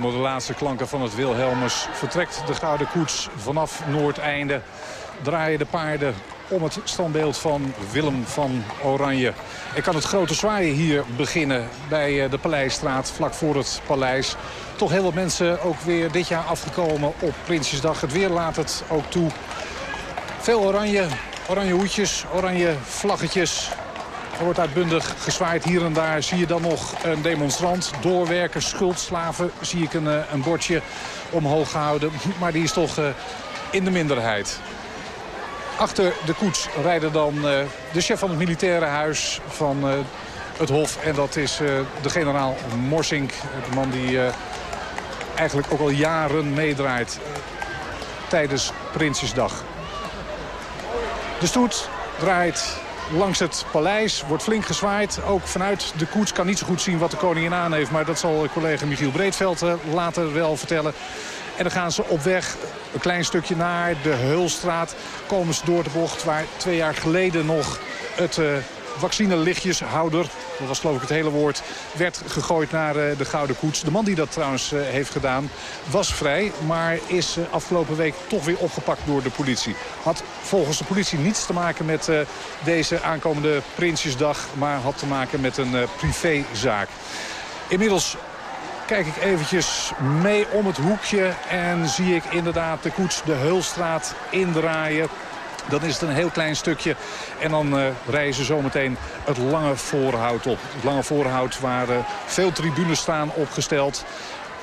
Onder de laatste klanken van het Wilhelmus vertrekt de Gouden Koets vanaf Noordeinde. Draaien de paarden om het standbeeld van Willem van Oranje. Ik kan het grote zwaaien hier beginnen bij eh, de Paleisstraat, vlak voor het paleis. Toch heel wat mensen ook weer dit jaar afgekomen op Prinsjesdag. Het weer laat het ook toe. Veel oranje, oranje hoedjes, oranje vlaggetjes. Er wordt uitbundig gezwaaid. Hier en daar zie je dan nog een demonstrant. Doorwerkers, schuldslaven zie ik een, eh, een bordje omhoog gehouden. Maar die is toch uh, in de minderheid. Achter de koets rijden dan uh, de chef van het militaire huis van het Hof. En dat is de generaal Morsink. De man die eigenlijk ook al jaren meedraait tijdens Prinsjesdag. De stoet draait langs het paleis, wordt flink gezwaaid. Ook vanuit de koets kan niet zo goed zien wat de koningin aan heeft. Maar dat zal collega Michiel Breedveld later wel vertellen. En dan gaan ze op weg een klein stukje naar de Heulstraat. Komen ze door de bocht waar twee jaar geleden nog het uh, vaccinelichtjeshouder... dat was geloof ik het hele woord, werd gegooid naar uh, de Gouden Koets. De man die dat trouwens uh, heeft gedaan was vrij... maar is afgelopen week toch weer opgepakt door de politie. Had volgens de politie niets te maken met deze aankomende Prinsjesdag... maar had te maken met een privézaak. Inmiddels kijk ik eventjes mee om het hoekje en zie ik inderdaad de koets de Heulstraat indraaien. Dan is het een heel klein stukje. En dan uh, rijden ze zometeen het lange voorhout op. Het lange voorhout waar uh, veel tribunes staan opgesteld.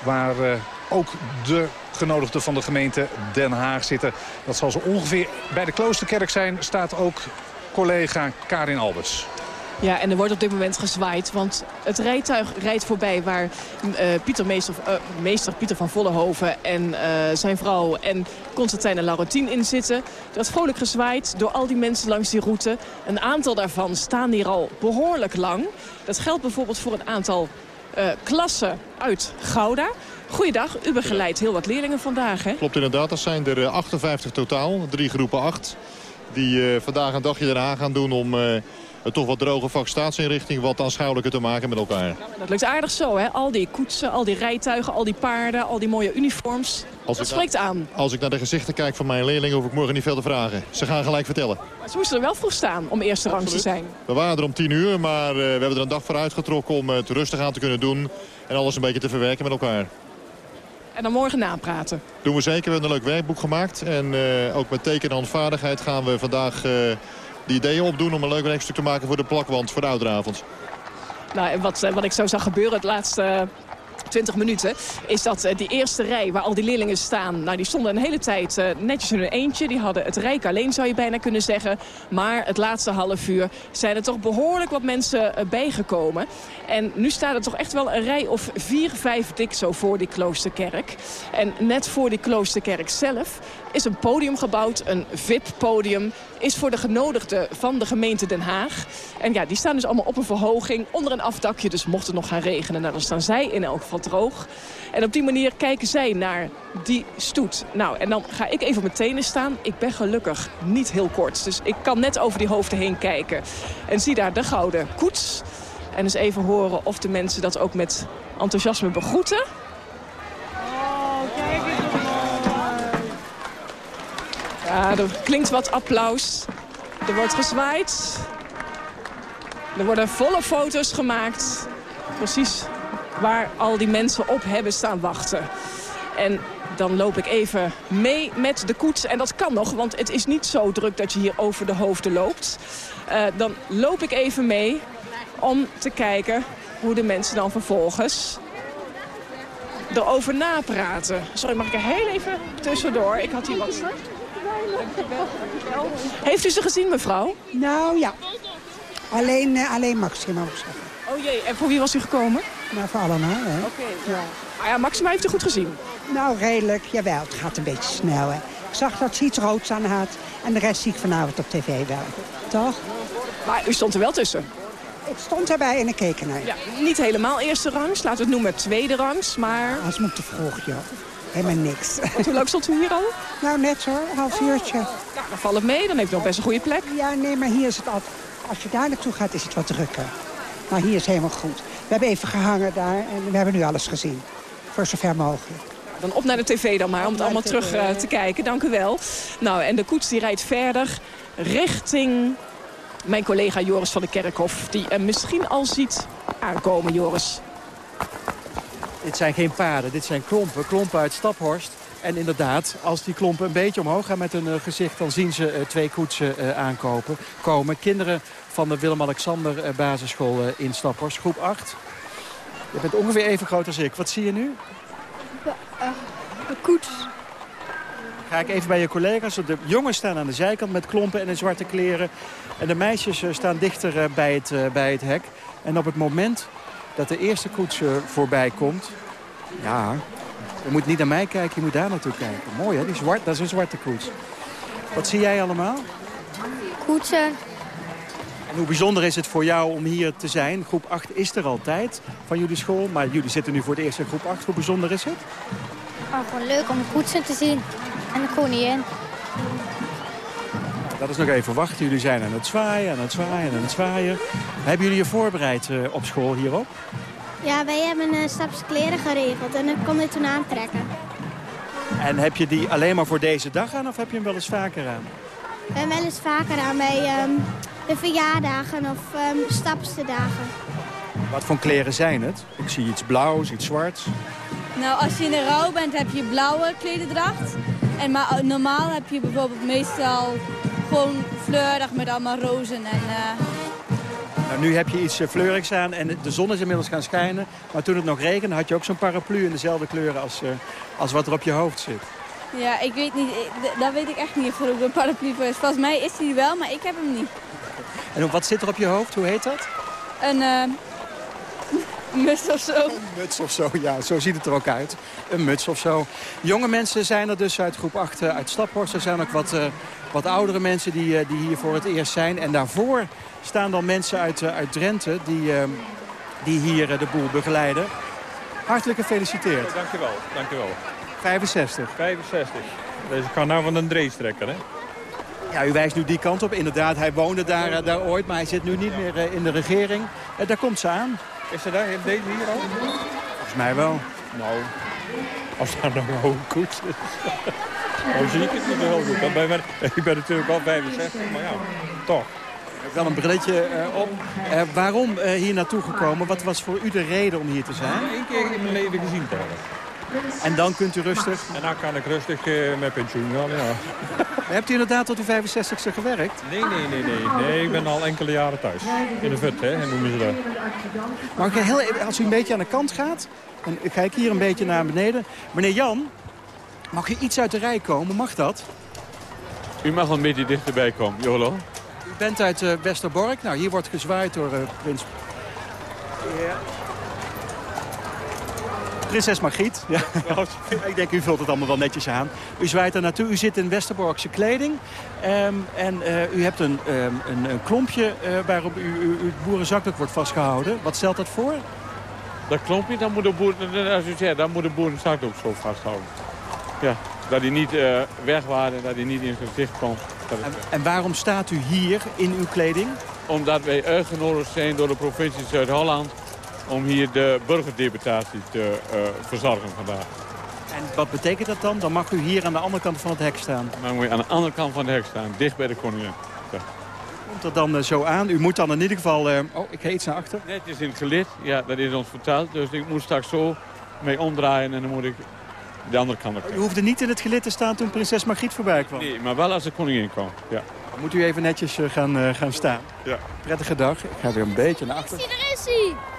Waar uh, ook de genodigden van de gemeente Den Haag zitten. Dat zal zo ongeveer bij de Kloosterkerk zijn. Staat ook collega Karin Alberts. Ja, en er wordt op dit moment gezwaaid. Want het rijtuig rijdt voorbij waar uh, Pieter Meester, uh, meester Pieter van Vollenhoven en uh, zijn vrouw en Constantijn en Laurentien in zitten. Wordt vrolijk gezwaaid door al die mensen langs die route. Een aantal daarvan staan hier al behoorlijk lang. Dat geldt bijvoorbeeld voor een aantal klassen uit Gouda. Goeiedag, u begeleidt heel wat leerlingen vandaag, hè? Klopt inderdaad, dat zijn er 58 totaal, drie groepen 8. Die vandaag een dagje eraan gaan doen om een toch wat droge vakstaatsinrichting wat aanschouwelijker te maken met elkaar. dat lukt aardig zo, hè? Al die koetsen, al die rijtuigen, al die paarden, al die mooie uniforms. Als dat spreekt aan. Als ik naar de gezichten kijk van mijn leerlingen hoef ik morgen niet veel te vragen. Ze gaan gelijk vertellen. Maar ze moesten er wel vroeg staan om eerste rang te zijn. We waren er om tien uur, maar uh, we hebben er een dag voor uitgetrokken om het rustig aan te kunnen doen. En alles een beetje te verwerken met elkaar. En dan morgen napraten. Doen we zeker. We hebben een leuk werkboek gemaakt. En uh, ook met teken en handvaardigheid gaan we vandaag... Uh, die ideeën opdoen om een leuk werkstuk te maken voor de plakwand voor de ouderavond. Nou, wat, wat ik zo zag gebeuren het laatste 20 minuten, is dat uh, die eerste rij waar al die leerlingen staan... nou, die stonden een hele tijd uh, netjes in hun eentje. Die hadden het rijk alleen, zou je bijna kunnen zeggen. Maar het laatste half uur zijn er toch behoorlijk wat mensen uh, bijgekomen. En nu staat er toch echt wel een rij of vier, vijf dik zo voor die kloosterkerk. En net voor die kloosterkerk zelf is een podium gebouwd, een VIP-podium. Is voor de genodigden van de gemeente Den Haag. En ja, die staan dus allemaal op een verhoging onder een afdakje. Dus mocht het nog gaan regenen, nou, dan staan zij in elk geval droog. En op die manier kijken zij naar die stoet. Nou, en dan ga ik even op mijn tenen staan. Ik ben gelukkig niet heel kort. Dus ik kan net over die hoofden heen kijken. En zie daar de gouden koets. En eens even horen of de mensen dat ook met enthousiasme begroeten. Ja, er klinkt wat applaus. Er wordt gezwaaid. Er worden volle foto's gemaakt. Precies waar al die mensen op hebben staan wachten. En dan loop ik even mee met de koets. En dat kan nog, want het is niet zo druk dat je hier over de hoofden loopt. Uh, dan loop ik even mee om te kijken hoe de mensen dan vervolgens erover napraten. Sorry, mag ik er heel even tussendoor? Ik had hier wat... Heeft u ze gezien, mevrouw? Nou ja, alleen, uh, alleen Maxima moet ik. Oh jee, en voor wie was u gekomen? Nou, voor allemaal, hè. Oké, okay, ja. Maar ja, Maxima heeft u goed gezien? Nou, redelijk. Jawel, het gaat een beetje snel, hè. Ik zag dat ze iets roods aan had. En de rest zie ik vanavond op tv wel. Toch? Maar u stond er wel tussen? Ik stond erbij en ik keek ernaar. Ja, niet helemaal eerste rangs, laten we het noemen tweede rangs, maar... Als moet te vroeg, joh. Helemaal niks. Want hoe lang stond u hier al? Nou, net zo, een half uurtje. Ja, dan valt het mee, dan heeft u nog best een goede plek. Ja, nee, maar hier is het altijd... Als je daar naartoe gaat, is het wat drukker. Maar hier is helemaal goed. We hebben even gehangen daar en we hebben nu alles gezien. voor zover mogelijk. Dan op naar de tv dan maar, om het allemaal terug uh, te kijken. Dank u wel. Nou, en de koets die rijdt verder richting mijn collega Joris van de Kerkhof... die hem misschien al ziet aankomen, Joris. Dit zijn geen paarden, dit zijn klompen. Klompen uit Staphorst. En inderdaad, als die klompen een beetje omhoog gaan met hun gezicht... dan zien ze twee koetsen aankopen, komen. Kinderen van de Willem-Alexander basisschool in Staphorst, groep 8. Je bent ongeveer even groot als ik. Wat zie je nu? Een koets. Ga ik even bij je collega's. De jongens staan aan de zijkant met klompen en in zwarte kleren. En de meisjes staan dichter bij het, bij het hek. En op het moment dat de eerste koets voorbij komt... Ja, je moet niet naar mij kijken, je moet daar naartoe kijken. Mooi hè, die zwart, dat is een zwarte koets. Wat zie jij allemaal? Koetsen. En hoe bijzonder is het voor jou om hier te zijn? Groep 8 is er altijd van jullie school, maar jullie zitten nu voor het eerst in groep 8. Hoe bijzonder is het? Oh, gewoon leuk om de koetsen te zien en de koningin. Dat is nog even wachten. Jullie zijn aan het zwaaien, aan het zwaaien, aan het zwaaien. Hebben jullie je voorbereid uh, op school hierop? Ja, wij hebben een uh, stapje kleren geregeld en ik kon dit toen aantrekken. En heb je die alleen maar voor deze dag aan of heb je hem wel eens vaker aan? We hebben wel eens vaker aan bij um, de verjaardagen of um, stapste dagen. Wat voor kleren zijn het? Ik zie iets blauws, iets zwarts. Nou, als je in de rouw bent heb je blauwe klederdracht. En maar normaal heb je bijvoorbeeld meestal gewoon fleurig met allemaal rozen en... Uh... Nou, nu heb je iets fleurigs aan en de zon is inmiddels gaan schijnen. Maar toen het nog regende had je ook zo'n paraplu in dezelfde kleuren als, uh, als wat er op je hoofd zit. Ja, ik weet niet. Dat weet ik echt niet of er ook een paraplu voor is. Volgens mij is die wel, maar ik heb hem niet. En wat zit er op je hoofd? Hoe heet dat? Een uh, muts of zo. Een muts of zo, ja. Zo ziet het er ook uit. Een muts of zo. Jonge mensen zijn er dus uit groep 8 uit Staphorst. Er zijn ook wat, uh, wat oudere mensen die, uh, die hier voor het eerst zijn. En daarvoor staan dan mensen uit, uit Drenthe die, die hier de boel begeleiden. Hartelijk gefeliciteerd. Dank je wel, dank je wel. 65. 65. Dus ik kan nou van een drees trekken, hè? Ja, u wijst nu die kant op. Inderdaad, hij woonde daar, daar ooit, maar hij zit nu niet meer in de regering. En daar komt ze aan. Is ze daar, deze hier al? Volgens mij wel. Nou, als daar nog een hoge koets is. Dan zie ik het niet heel goed. Ben, ik ben natuurlijk al 65, maar ja, toch. Ik heb wel een brilletje uh, op. Uh, waarom uh, hier naartoe gekomen? Wat was voor u de reden om hier te zijn? Eén keer in mijn leven gezien te hebben. En dan kunt u rustig? En dan kan ik rustig uh, met pensioen gaan, ja. Hebt u inderdaad tot uw 65ste gewerkt? Nee, nee, nee, nee. Nee, ik ben al enkele jaren thuis. In de vet, hè, noemen ze dat. Maar heel, als u een beetje aan de kant gaat... en ik kijk hier een beetje naar beneden. Meneer Jan, mag je iets uit de rij komen? Mag dat? U mag een beetje dichterbij komen, Jolo. U bent uit uh, Westerbork. Nou, hier wordt gezwaaid door uh, prins... Yeah. Prinses Margriet. Ja. ik denk, u vult het allemaal wel netjes aan. U zwaait er naartoe. U zit in Westerborkse kleding. Um, en uh, u hebt een, um, een, een, klompje uh, waarop u, u, uw boerenzakdoek wordt vastgehouden. Wat stelt dat voor? Dat klompje, dan moet de boer, als u zegt, dan moet de boerenzakdoek zo vasthouden. Ja, dat hij niet uh, wegwaarde, dat hij niet in zijn gezicht komt. En, en waarom staat u hier in uw kleding? Omdat wij uitgenodigd zijn door de provincie Zuid-Holland om hier de burgerdeputatie te uh, verzorgen vandaag. En wat betekent dat dan? Dan mag u hier aan de andere kant van het hek staan? Dan moet je aan de andere kant van het hek staan, dicht bij de koningin. Ja. Komt dat dan uh, zo aan? U moet dan in ieder geval... Uh, oh, ik ga iets naar achter. Nee, het is in het gelid. Ja, dat is ons verteld. Dus ik moet straks zo mee omdraaien en dan moet ik de andere kant op. U hoefde niet in het gelid te staan toen prinses Margriet voorbij kwam? Nee, maar wel als de koningin kwam, ja. Dan moet u even netjes gaan, gaan staan. Ja. Prettige dag. Ik ga weer een beetje naar achter. Daar is hij!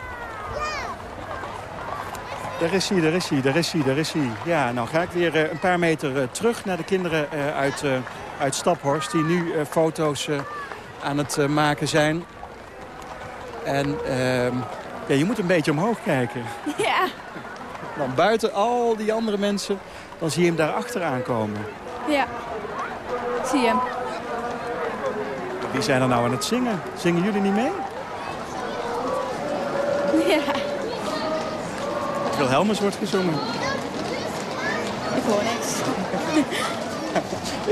Daar is hij, daar is hij, daar is hij, daar is hij. Ja, nou ga ik weer uh, een paar meter uh, terug naar de kinderen uh, uit, uit Staphorst... die nu foto's aan het maken zijn. En ehm, ja, je moet een beetje omhoog kijken. Ja. Dan buiten al die andere mensen, dan zie je hem daar achter aankomen. Ja, zie je hem. Wie zijn er nou aan het zingen? Zingen jullie niet mee? Ja. Wilhelmus wordt gezongen. Ik hoor niks.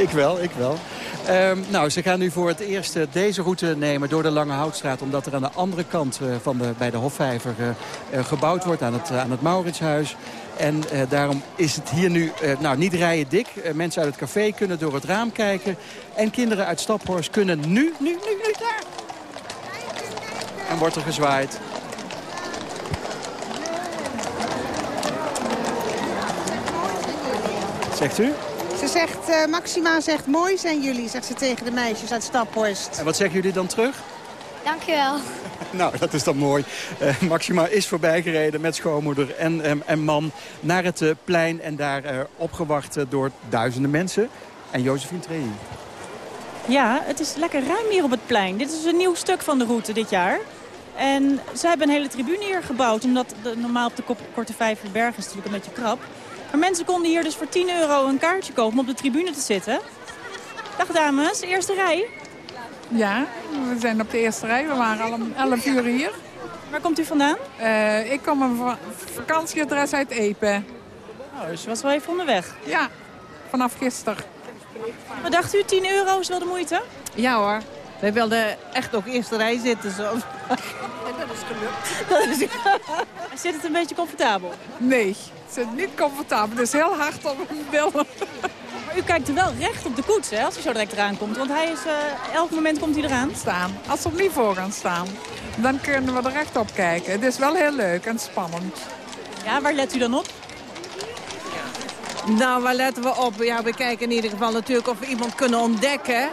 ik wel, ik wel. Ehm, nou, ze gaan nu voor het eerst eh, deze route nemen door de Lange Houtstraat. Omdat er aan de andere kant eh, van de, bij de Hofvijver eh, gebouwd wordt aan het, aan het Mauritshuis. En daarom is het hier nu nou, niet rijden dik. Mensen uit het café kunnen door het raam kijken. En kinderen uit Staphorst kunnen nu, nu, nu, nu daar. En wordt er gezwaaid. Zegt u? Ze zegt, eh, Maxima zegt, mooi zijn jullie, zegt ze tegen de meisjes uit Staphorst. En wat zeggen jullie dan terug? Dankjewel. Nou, dat is dan mooi. Eh, Maxima is voorbijgereden met schoonmoeder en, en, en man naar het eh, plein. En daar eh, opgewacht door duizenden mensen. En Josephine Trey. Ja, het is lekker ruim hier op het plein. Dit is een nieuw stuk van de route dit jaar. En ze hebben een hele tribune hier gebouwd. Omdat de, normaal op de Kop- Korte Vijverberg is natuurlijk een beetje krap. Maar mensen konden hier dus voor 10 euro een kaartje kopen om op de tribune te zitten. Dag dames, eerste rij. Ja, we zijn op de eerste rij. We waren al om 11 uur hier. Waar komt u vandaan? Eh, ik kom een va- vakantieadres uit Epe. Oh, dus je was wel even onderweg. Ja, vanaf gisteren. Wat dacht u, 10 euro is wel de moeite? Ja hoor, wij wilden echt ook eerste rij zitten. Zo. dat is gelukt. Zit het een beetje comfortabel? Nee, het zit niet comfortabel. Het is heel hard op mijn billen. Maar u kijkt er wel recht op de koets, hè, als hij zo direct eraan komt. Want hij is, eh, elk moment komt hij eraan. Staan. Als we niet voor gaan staan, dan kunnen we er recht op kijken. Het is wel heel leuk en spannend. Ja, waar let u dan op? Nou, waar letten we op? Ja, we kijken in ieder geval natuurlijk of we iemand kunnen ontdekken.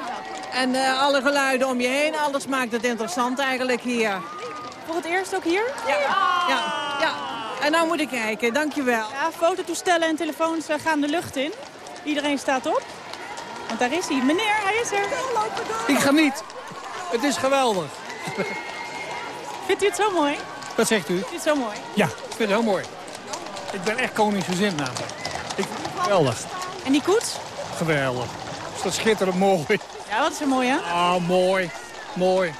En eh, alle geluiden om je heen, alles maakt het interessant eigenlijk hier. Voor het eerst ook hier? Ja, ja, ja. En nou moet ik kijken, dankjewel. Ja, fototoestellen en telefoons gaan de lucht in. Iedereen staat op. Want daar is hij. Meneer, hij is er. Ik ga niet. Het is geweldig. Vindt u het zo mooi? Wat zegt u? Vindt u het zo mooi? Ja, ik vind het heel mooi. Ik ben echt koningsgezind namelijk. Ik geweldig. En die koets? Geweldig. Is dat schitterend mooi. Ja, wat is er mooi, hè? Ah, mooi. Mooi.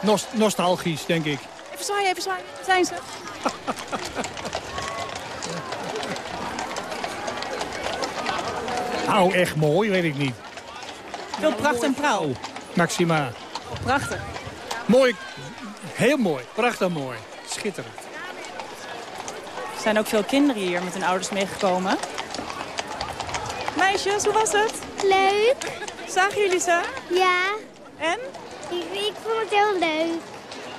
Nost nostalgisch, denk ik. Even zwaaien, even zwaaien. Zijn ze? Nou, echt mooi, weet ik niet. Veel pracht en praal. Maxima. Prachtig. Mooi. Heel mooi. Prachtig mooi. Schitterend. Er zijn ook veel kinderen hier met hun ouders meegekomen. Meisjes, hoe was het? Leuk. Zagen jullie ze? Ja. En? Ik, ik vond het heel leuk.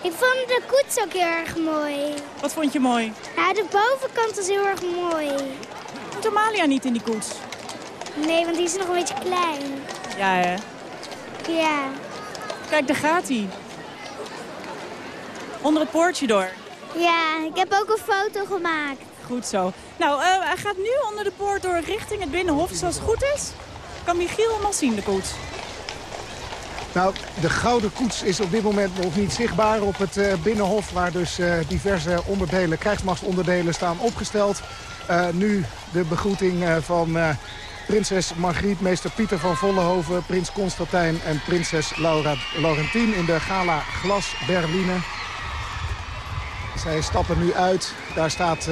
Ik vond de koets ook heel erg mooi. Wat vond je mooi? Ja, de bovenkant is heel erg mooi. Moet Amalia niet in die koets? Nee, want die is nog een beetje klein. Ja, hè? Ja. Kijk, daar gaat hij. Onder het poortje door. Ja, ik heb ook een foto gemaakt. Goed zo. Nou, eh, hij gaat nu onder de poort door richting het Binnenhof. Dus als het goed is, kan Michiel hem al zien, de koets. Nou, de gouden koets is op dit moment nog niet zichtbaar op het eh, Binnenhof... waar dus eh, diverse onderdelen, krijgsmachtsonderdelen staan opgesteld. Eh, nu de begroeting van prinses Margriet, meester Pieter van Vollenhoven... prins Constantijn en prinses Laura, Laurentien in de gala Glas Berline. Zij stappen nu uit. Daar staat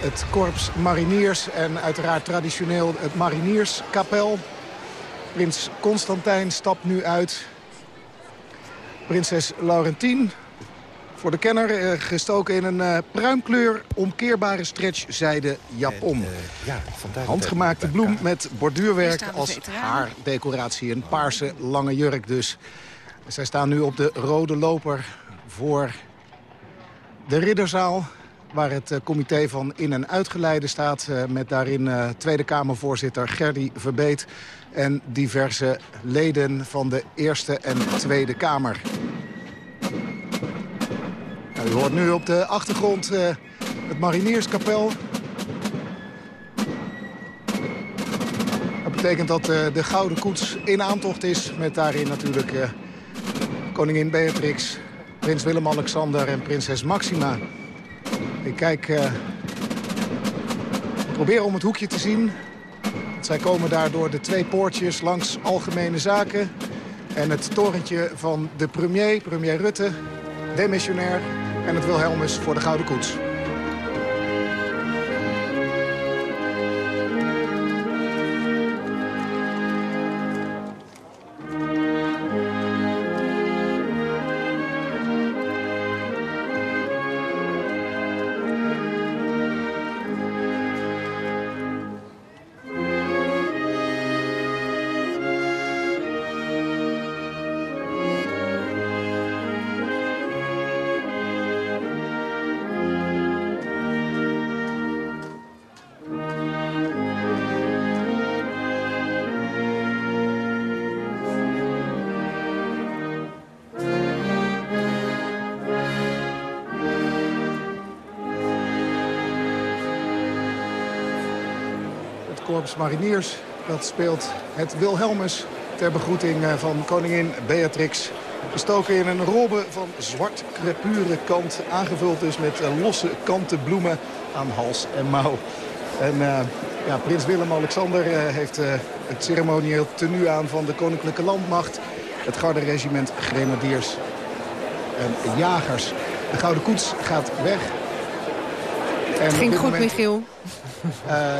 het korps mariniers en uiteraard traditioneel het marinierskapel... Prins Constantijn stapt nu uit. Prinses Laurentien, voor de kenner, eh, gestoken in een eh, pruimkleur omkeerbare stretchzijde japon. ja, vandaar Handgemaakte bloem met borduurwerk als haardecoratie. Een paarse lange jurk dus. Zij staan nu op de rode loper voor de ridderzaal... waar het eh, comité van in- en uitgeleide staat... eh, met daarin eh, Tweede Kamervoorzitter Gerdy Verbeet... en diverse leden van de Eerste en Tweede Kamer. Nou, u hoort nu op de achtergrond eh, het Marinierskapel. Dat betekent dat eh, de Gouden Koets in aantocht is... met daarin natuurlijk eh, koningin Beatrix, prins Willem-Alexander en prinses Maxima. Ik kijk, probeer om het hoekje te zien. Zij komen daar door de twee poortjes langs Algemene Zaken... en het torentje van de premier, premier Rutte, demissionair... en het Wilhelmus voor de Gouden Koets. Mariniers. Dat speelt het Wilhelmus ter begroeting van koningin Beatrix. Gestoken in een robbe van zwart crepure kant. Aangevuld dus met losse kanten bloemen aan hals en mouw. En ja, prins Willem-Alexander heeft het ceremonieel tenue aan van de Koninklijke Landmacht. Het garde-regiment Grenadiers en Jagers. De Gouden Koets gaat weg. En het ging goed, moment, Michiel. Uh,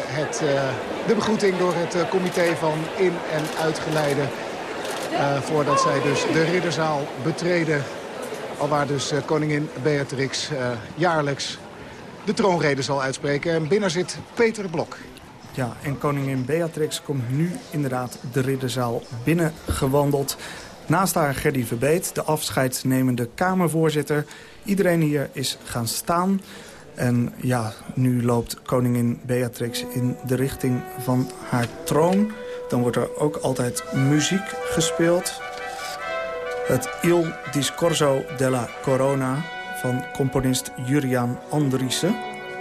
het, uh, de begroeting door het uh, comité van in- en uitgeleide. voordat zij dus de ridderzaal betreden. Alwaar dus koningin Beatrix jaarlijks de troonrede zal uitspreken. En binnen zit Peter Blok. Ja, en koningin Beatrix komt nu inderdaad de ridderzaal binnengewandeld. Naast haar Gerdy Verbeet, de afscheidsnemende Kamervoorzitter. Iedereen hier is gaan staan. En ja, nu loopt koningin Beatrix in de richting van haar troon. Dan wordt er ook altijd muziek gespeeld. Het Il Discorso della Corona van componist Juriaan Andriessen.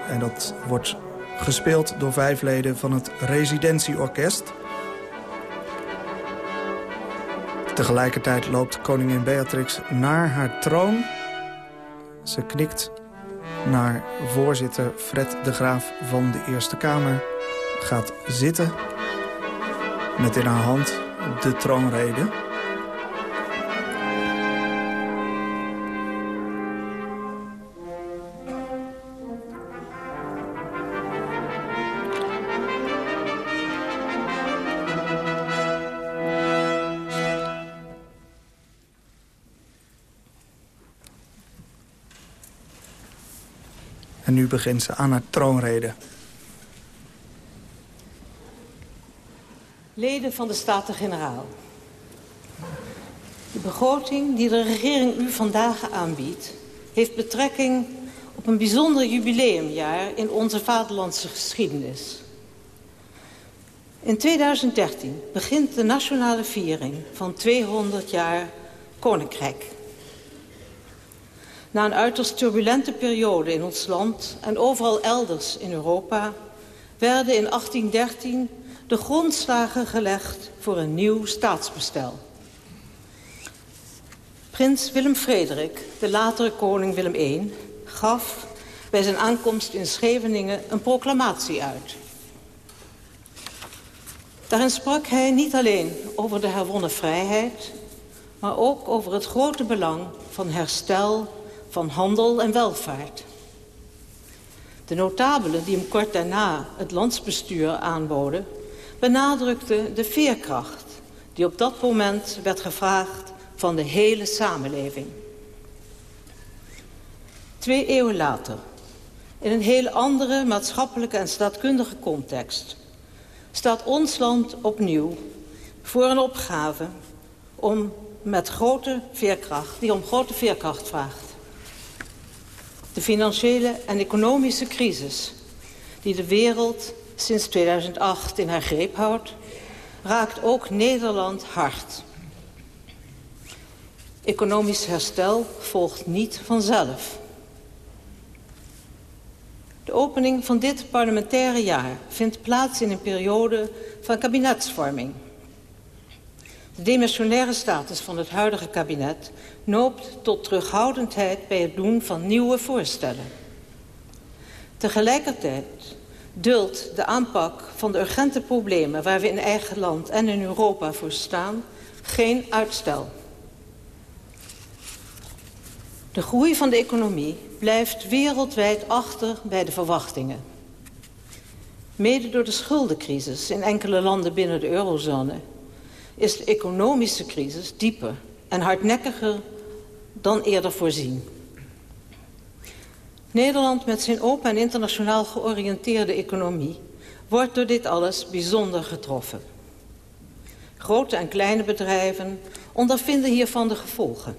En dat wordt gespeeld door vijf leden van het Residentieorkest. Tegelijkertijd loopt koningin Beatrix naar haar troon. Ze knikt naar voorzitter Fred de Graaf van de Eerste Kamer. Gaat zitten met in haar hand de troonrede. En nu begint ze aan haar troonrede. Leden van de Staten-Generaal. De begroting die de regering u vandaag aanbiedt... heeft betrekking op een bijzonder jubileumjaar in onze vaderlandse geschiedenis. In 2013 begint de nationale viering van 200 jaar Koninkrijk. Na een uiterst turbulente periode in ons land en overal elders in Europa... werden in 1813 de grondslagen gelegd voor een nieuw staatsbestel. Prins Willem Frederik, de latere koning Willem I... gaf bij zijn aankomst in Scheveningen een proclamatie uit. Daarin sprak hij niet alleen over de herwonnen vrijheid... maar ook over het grote belang van herstel van handel en welvaart. De notabelen die hem kort daarna het landsbestuur aanboden... benadrukten de veerkracht die op dat moment werd gevraagd van de hele samenleving. Twee eeuwen later, in een heel andere maatschappelijke en staatkundige context... staat ons land opnieuw voor een opgave om met grote veerkracht, die om grote veerkracht vraagt. De financiële en economische crisis die de wereld sinds 2008 in haar greep houdt... raakt ook Nederland hard. Economisch herstel volgt niet vanzelf. De opening van dit parlementaire jaar vindt plaats in een periode van kabinetsvorming. De demissionaire status van het huidige kabinet noopt tot terughoudendheid bij het doen van nieuwe voorstellen. Tegelijkertijd duldt de aanpak van de urgente problemen waar we in eigen land en in Europa voor staan geen uitstel. De groei van de economie blijft wereldwijd achter bij de verwachtingen. Mede door de schuldencrisis in enkele landen binnen de eurozone is de economische crisis dieper en hardnekkiger dan eerder voorzien. Nederland met zijn open en internationaal georiënteerde economie wordt door dit alles bijzonder getroffen. Grote en kleine bedrijven ondervinden hiervan de gevolgen.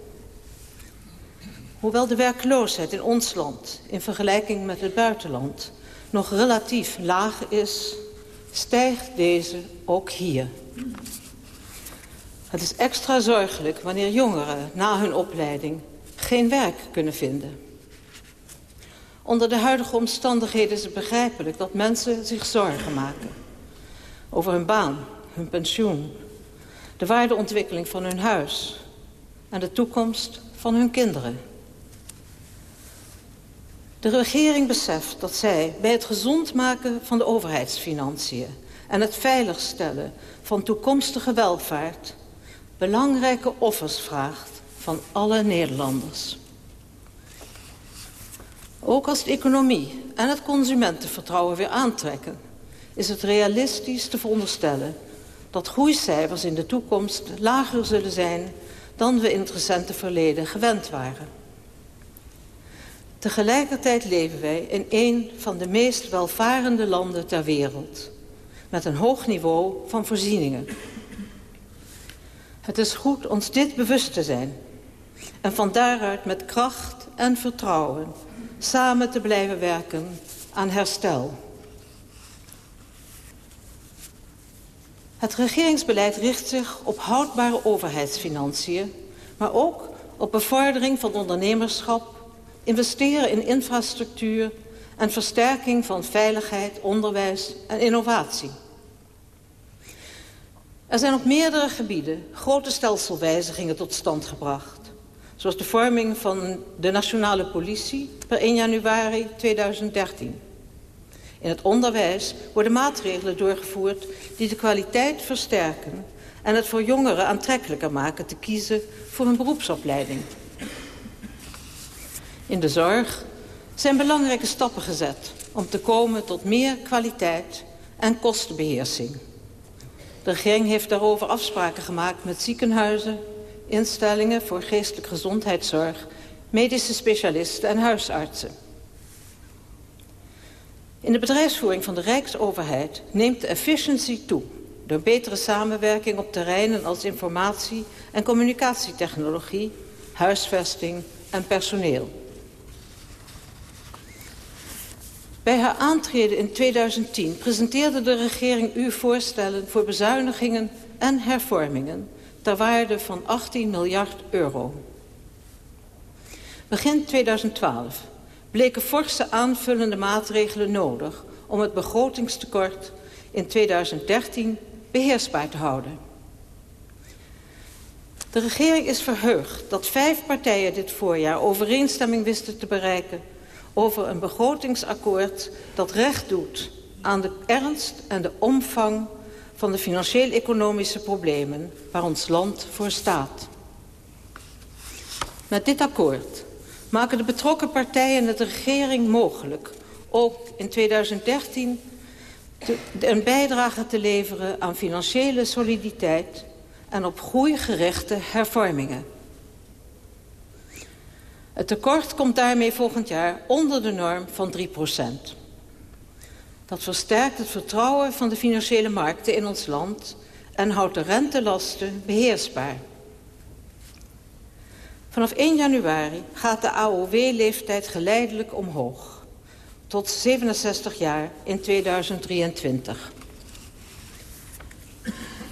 Hoewel de werkloosheid in ons land in vergelijking met het buitenland nog relatief laag is, stijgt deze ook hier. Het is extra zorgelijk wanneer jongeren na hun opleiding geen werk kunnen vinden. Onder de huidige omstandigheden is het begrijpelijk dat mensen zich zorgen maken. over hun baan, hun pensioen, de waardeontwikkeling van hun huis en de toekomst van hun kinderen. De regering beseft dat zij bij het gezond maken van de overheidsfinanciën en het veiligstellen van toekomstige welvaart belangrijke offers vraagt van alle Nederlanders. Ook als de economie en het consumentenvertrouwen weer aantrekken... is het realistisch te veronderstellen dat groeicijfers in de toekomst lager zullen zijn... dan we in het recente verleden gewend waren. Tegelijkertijd leven wij in een van de meest welvarende landen ter wereld... met een hoog niveau van voorzieningen. Het is goed ons dit bewust te zijn... en van daaruit met kracht en vertrouwen samen te blijven werken aan herstel. Het regeringsbeleid richt zich op houdbare overheidsfinanciën... maar ook op bevordering van ondernemerschap... investeren in infrastructuur en versterking van veiligheid, onderwijs en innovatie. Er zijn op meerdere gebieden grote stelselwijzigingen tot stand gebracht. Zoals de vorming van de nationale politie per 1 januari 2013. In het onderwijs worden maatregelen doorgevoerd die de kwaliteit versterken... en het voor jongeren aantrekkelijker maken te kiezen voor een beroepsopleiding. In de zorg zijn belangrijke stappen gezet om te komen tot meer kwaliteit en kostenbeheersing. De regering heeft daarover afspraken gemaakt met ziekenhuizen, instellingen voor geestelijke gezondheidszorg, medische specialisten en huisartsen. In de bedrijfsvoering van de Rijksoverheid neemt de efficiëntie toe... door betere samenwerking op terreinen als informatie- en communicatietechnologie, huisvesting en personeel. Bij haar aantreden in 2010 presenteerde de regering u voorstellen voor bezuinigingen en hervormingen ter waarde van 18 miljard euro. Begin 2012 bleken forse aanvullende maatregelen nodig om het begrotingstekort in 2013 beheersbaar te houden. De regering is verheugd dat vijf partijen dit voorjaar overeenstemming wisten te bereiken over een begrotingsakkoord dat recht doet aan de ernst en de omvang van de financieel-economische problemen waar ons land voor staat. Met dit akkoord maken de betrokken partijen het de regering mogelijk... ook in 2013 te, een bijdrage te leveren aan financiële soliditeit... en op groeigerichte hervormingen. Het tekort komt daarmee volgend jaar onder de norm van 3 procent. Dat versterkt het vertrouwen van de financiële markten in ons land... en houdt de rentelasten beheersbaar. Vanaf 1 januari gaat de AOW-leeftijd geleidelijk omhoog. Tot 67 jaar in 2023.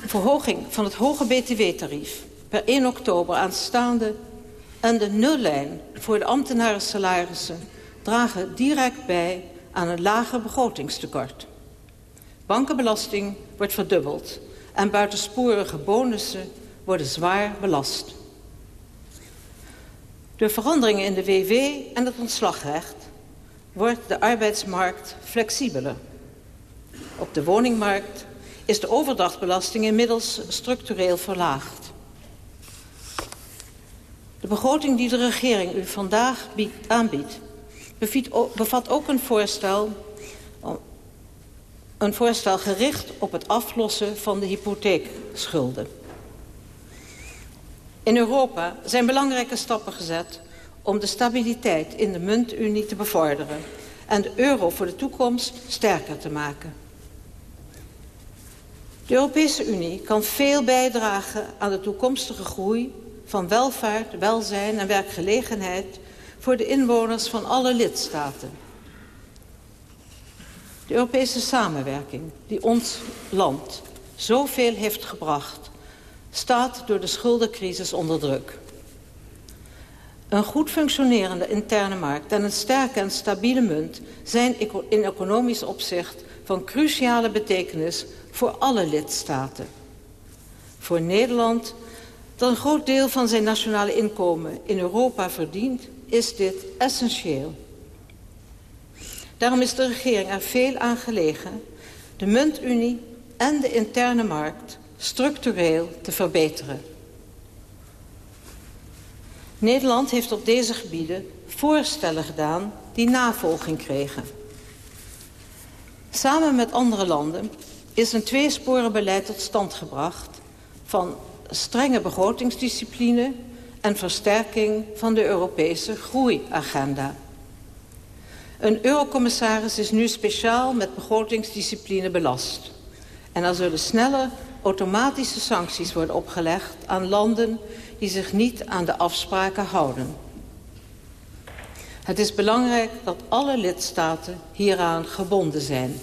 Verhoging van het hoge btw-tarief per 1 oktober aanstaande... en de nullijn voor de ambtenarensalarissen dragen direct bij aan een lager begrotingstekort. Bankenbelasting wordt verdubbeld en buitensporige bonussen worden zwaar belast. Door veranderingen in de WW en het ontslagrecht wordt de arbeidsmarkt flexibeler. Op de woningmarkt is de overdrachtbelasting inmiddels structureel verlaagd. De begroting die de regering u vandaag biedt, aanbiedt bevat ook een voorstel, een voorstel gericht op het aflossen van de hypotheekschulden. In Europa zijn belangrijke stappen gezet om de stabiliteit in de muntunie te bevorderen en de euro voor de toekomst sterker te maken. De Europese Unie kan veel bijdragen aan de toekomstige groei van welvaart, welzijn en werkgelegenheid voor de inwoners van alle lidstaten. De Europese samenwerking die ons land zoveel heeft gebracht... staat door de schuldencrisis onder druk. Een goed functionerende interne markt en een sterke en stabiele munt... zijn in economisch opzicht van cruciale betekenis voor alle lidstaten. Voor Nederland, dat een groot deel van zijn nationale inkomen in Europa verdient, is dit essentieel. Daarom is de regering er veel aan gelegen de muntunie en de interne markt structureel te verbeteren. Nederland heeft op deze gebieden voorstellen gedaan die navolging kregen. Samen met andere landen is een tweesporenbeleid tot stand gebracht... van strenge begrotingsdiscipline en versterking van de Europese groeiagenda. Een eurocommissaris is nu speciaal met begrotingsdiscipline belast. En er zullen snelle automatische sancties worden opgelegd aan landen die zich niet aan de afspraken houden. Het is belangrijk dat alle lidstaten hieraan gebonden zijn.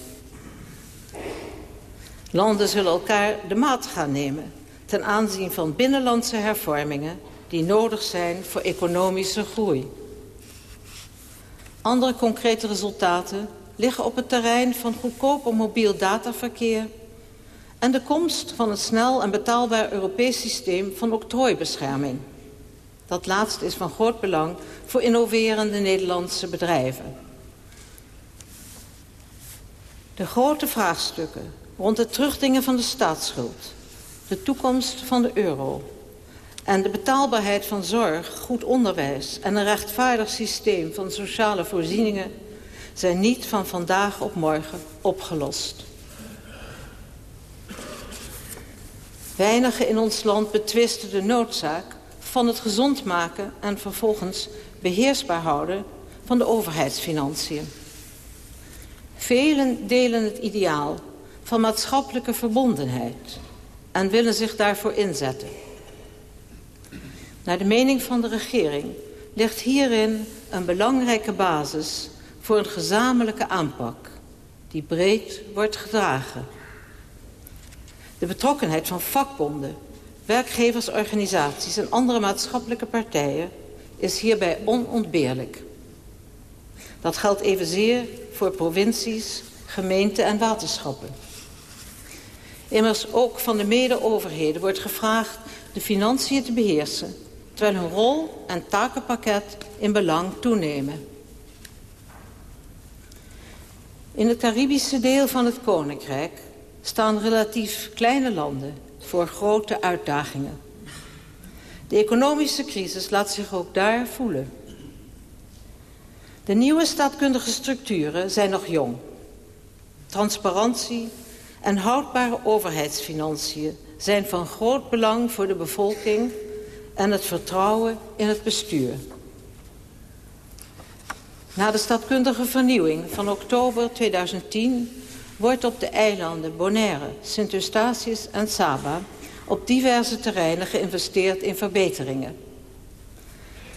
Landen zullen elkaar de maat gaan nemen ten aanzien van binnenlandse hervormingen die nodig zijn voor economische groei. Andere concrete resultaten liggen op het terrein van goedkoper mobiel dataverkeer en de komst van een snel en betaalbaar Europees systeem van octrooibescherming. Dat laatste is van groot belang voor innoverende Nederlandse bedrijven. De grote vraagstukken rond het terugdringen van de staatsschuld, de toekomst van de euro en de betaalbaarheid van zorg, goed onderwijs en een rechtvaardig systeem van sociale voorzieningen zijn niet van vandaag op morgen opgelost. Weinigen in ons land betwisten de noodzaak van het gezond maken en vervolgens beheersbaar houden van de overheidsfinanciën. Velen delen het ideaal van maatschappelijke verbondenheid en willen zich daarvoor inzetten. Naar de mening van de regering ligt hierin een belangrijke basis voor een gezamenlijke aanpak die breed wordt gedragen. De betrokkenheid van vakbonden, werkgeversorganisaties en andere maatschappelijke partijen is hierbij onontbeerlijk. Dat geldt evenzeer voor provincies, gemeenten en waterschappen. Immers ook van de mede-overheden wordt gevraagd de financiën te beheersen... terwijl hun rol en takenpakket in belang toenemen. In het Caribische deel van het Koninkrijk staan relatief kleine landen voor grote uitdagingen. De economische crisis laat zich ook daar voelen. De nieuwe staatkundige structuren zijn nog jong. Transparantie en houdbare overheidsfinanciën zijn van groot belang voor de bevolking en het vertrouwen in het bestuur. Na de stadkundige vernieuwing van oktober 2010 wordt op de eilanden Bonaire, Sint-Eustatius en Saba op diverse terreinen geïnvesteerd in verbeteringen.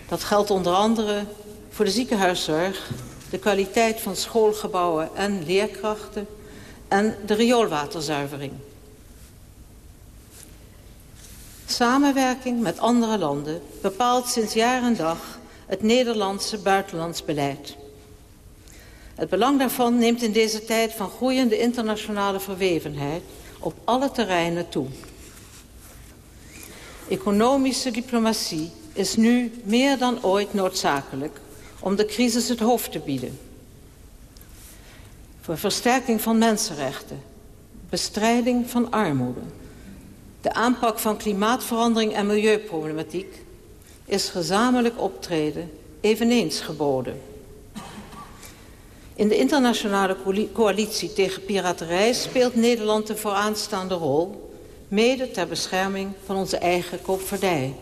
Dat geldt onder andere voor de ziekenhuiszorg, de kwaliteit van schoolgebouwen en leerkrachten en de rioolwaterzuivering. Samenwerking met andere landen bepaalt sinds jaar en dag het Nederlandse buitenlands beleid. Het belang daarvan neemt in deze tijd van groeiende internationale verwevenheid op alle terreinen toe. Economische diplomatie is nu meer dan ooit noodzakelijk om de crisis het hoofd te bieden. Voor versterking van mensenrechten, bestrijding van armoede, de aanpak van klimaatverandering en milieuproblematiek is gezamenlijk optreden eveneens geboden. In de internationale coalitie tegen piraterij speelt Nederland een vooraanstaande rol, mede ter bescherming van onze eigen koopvaardij.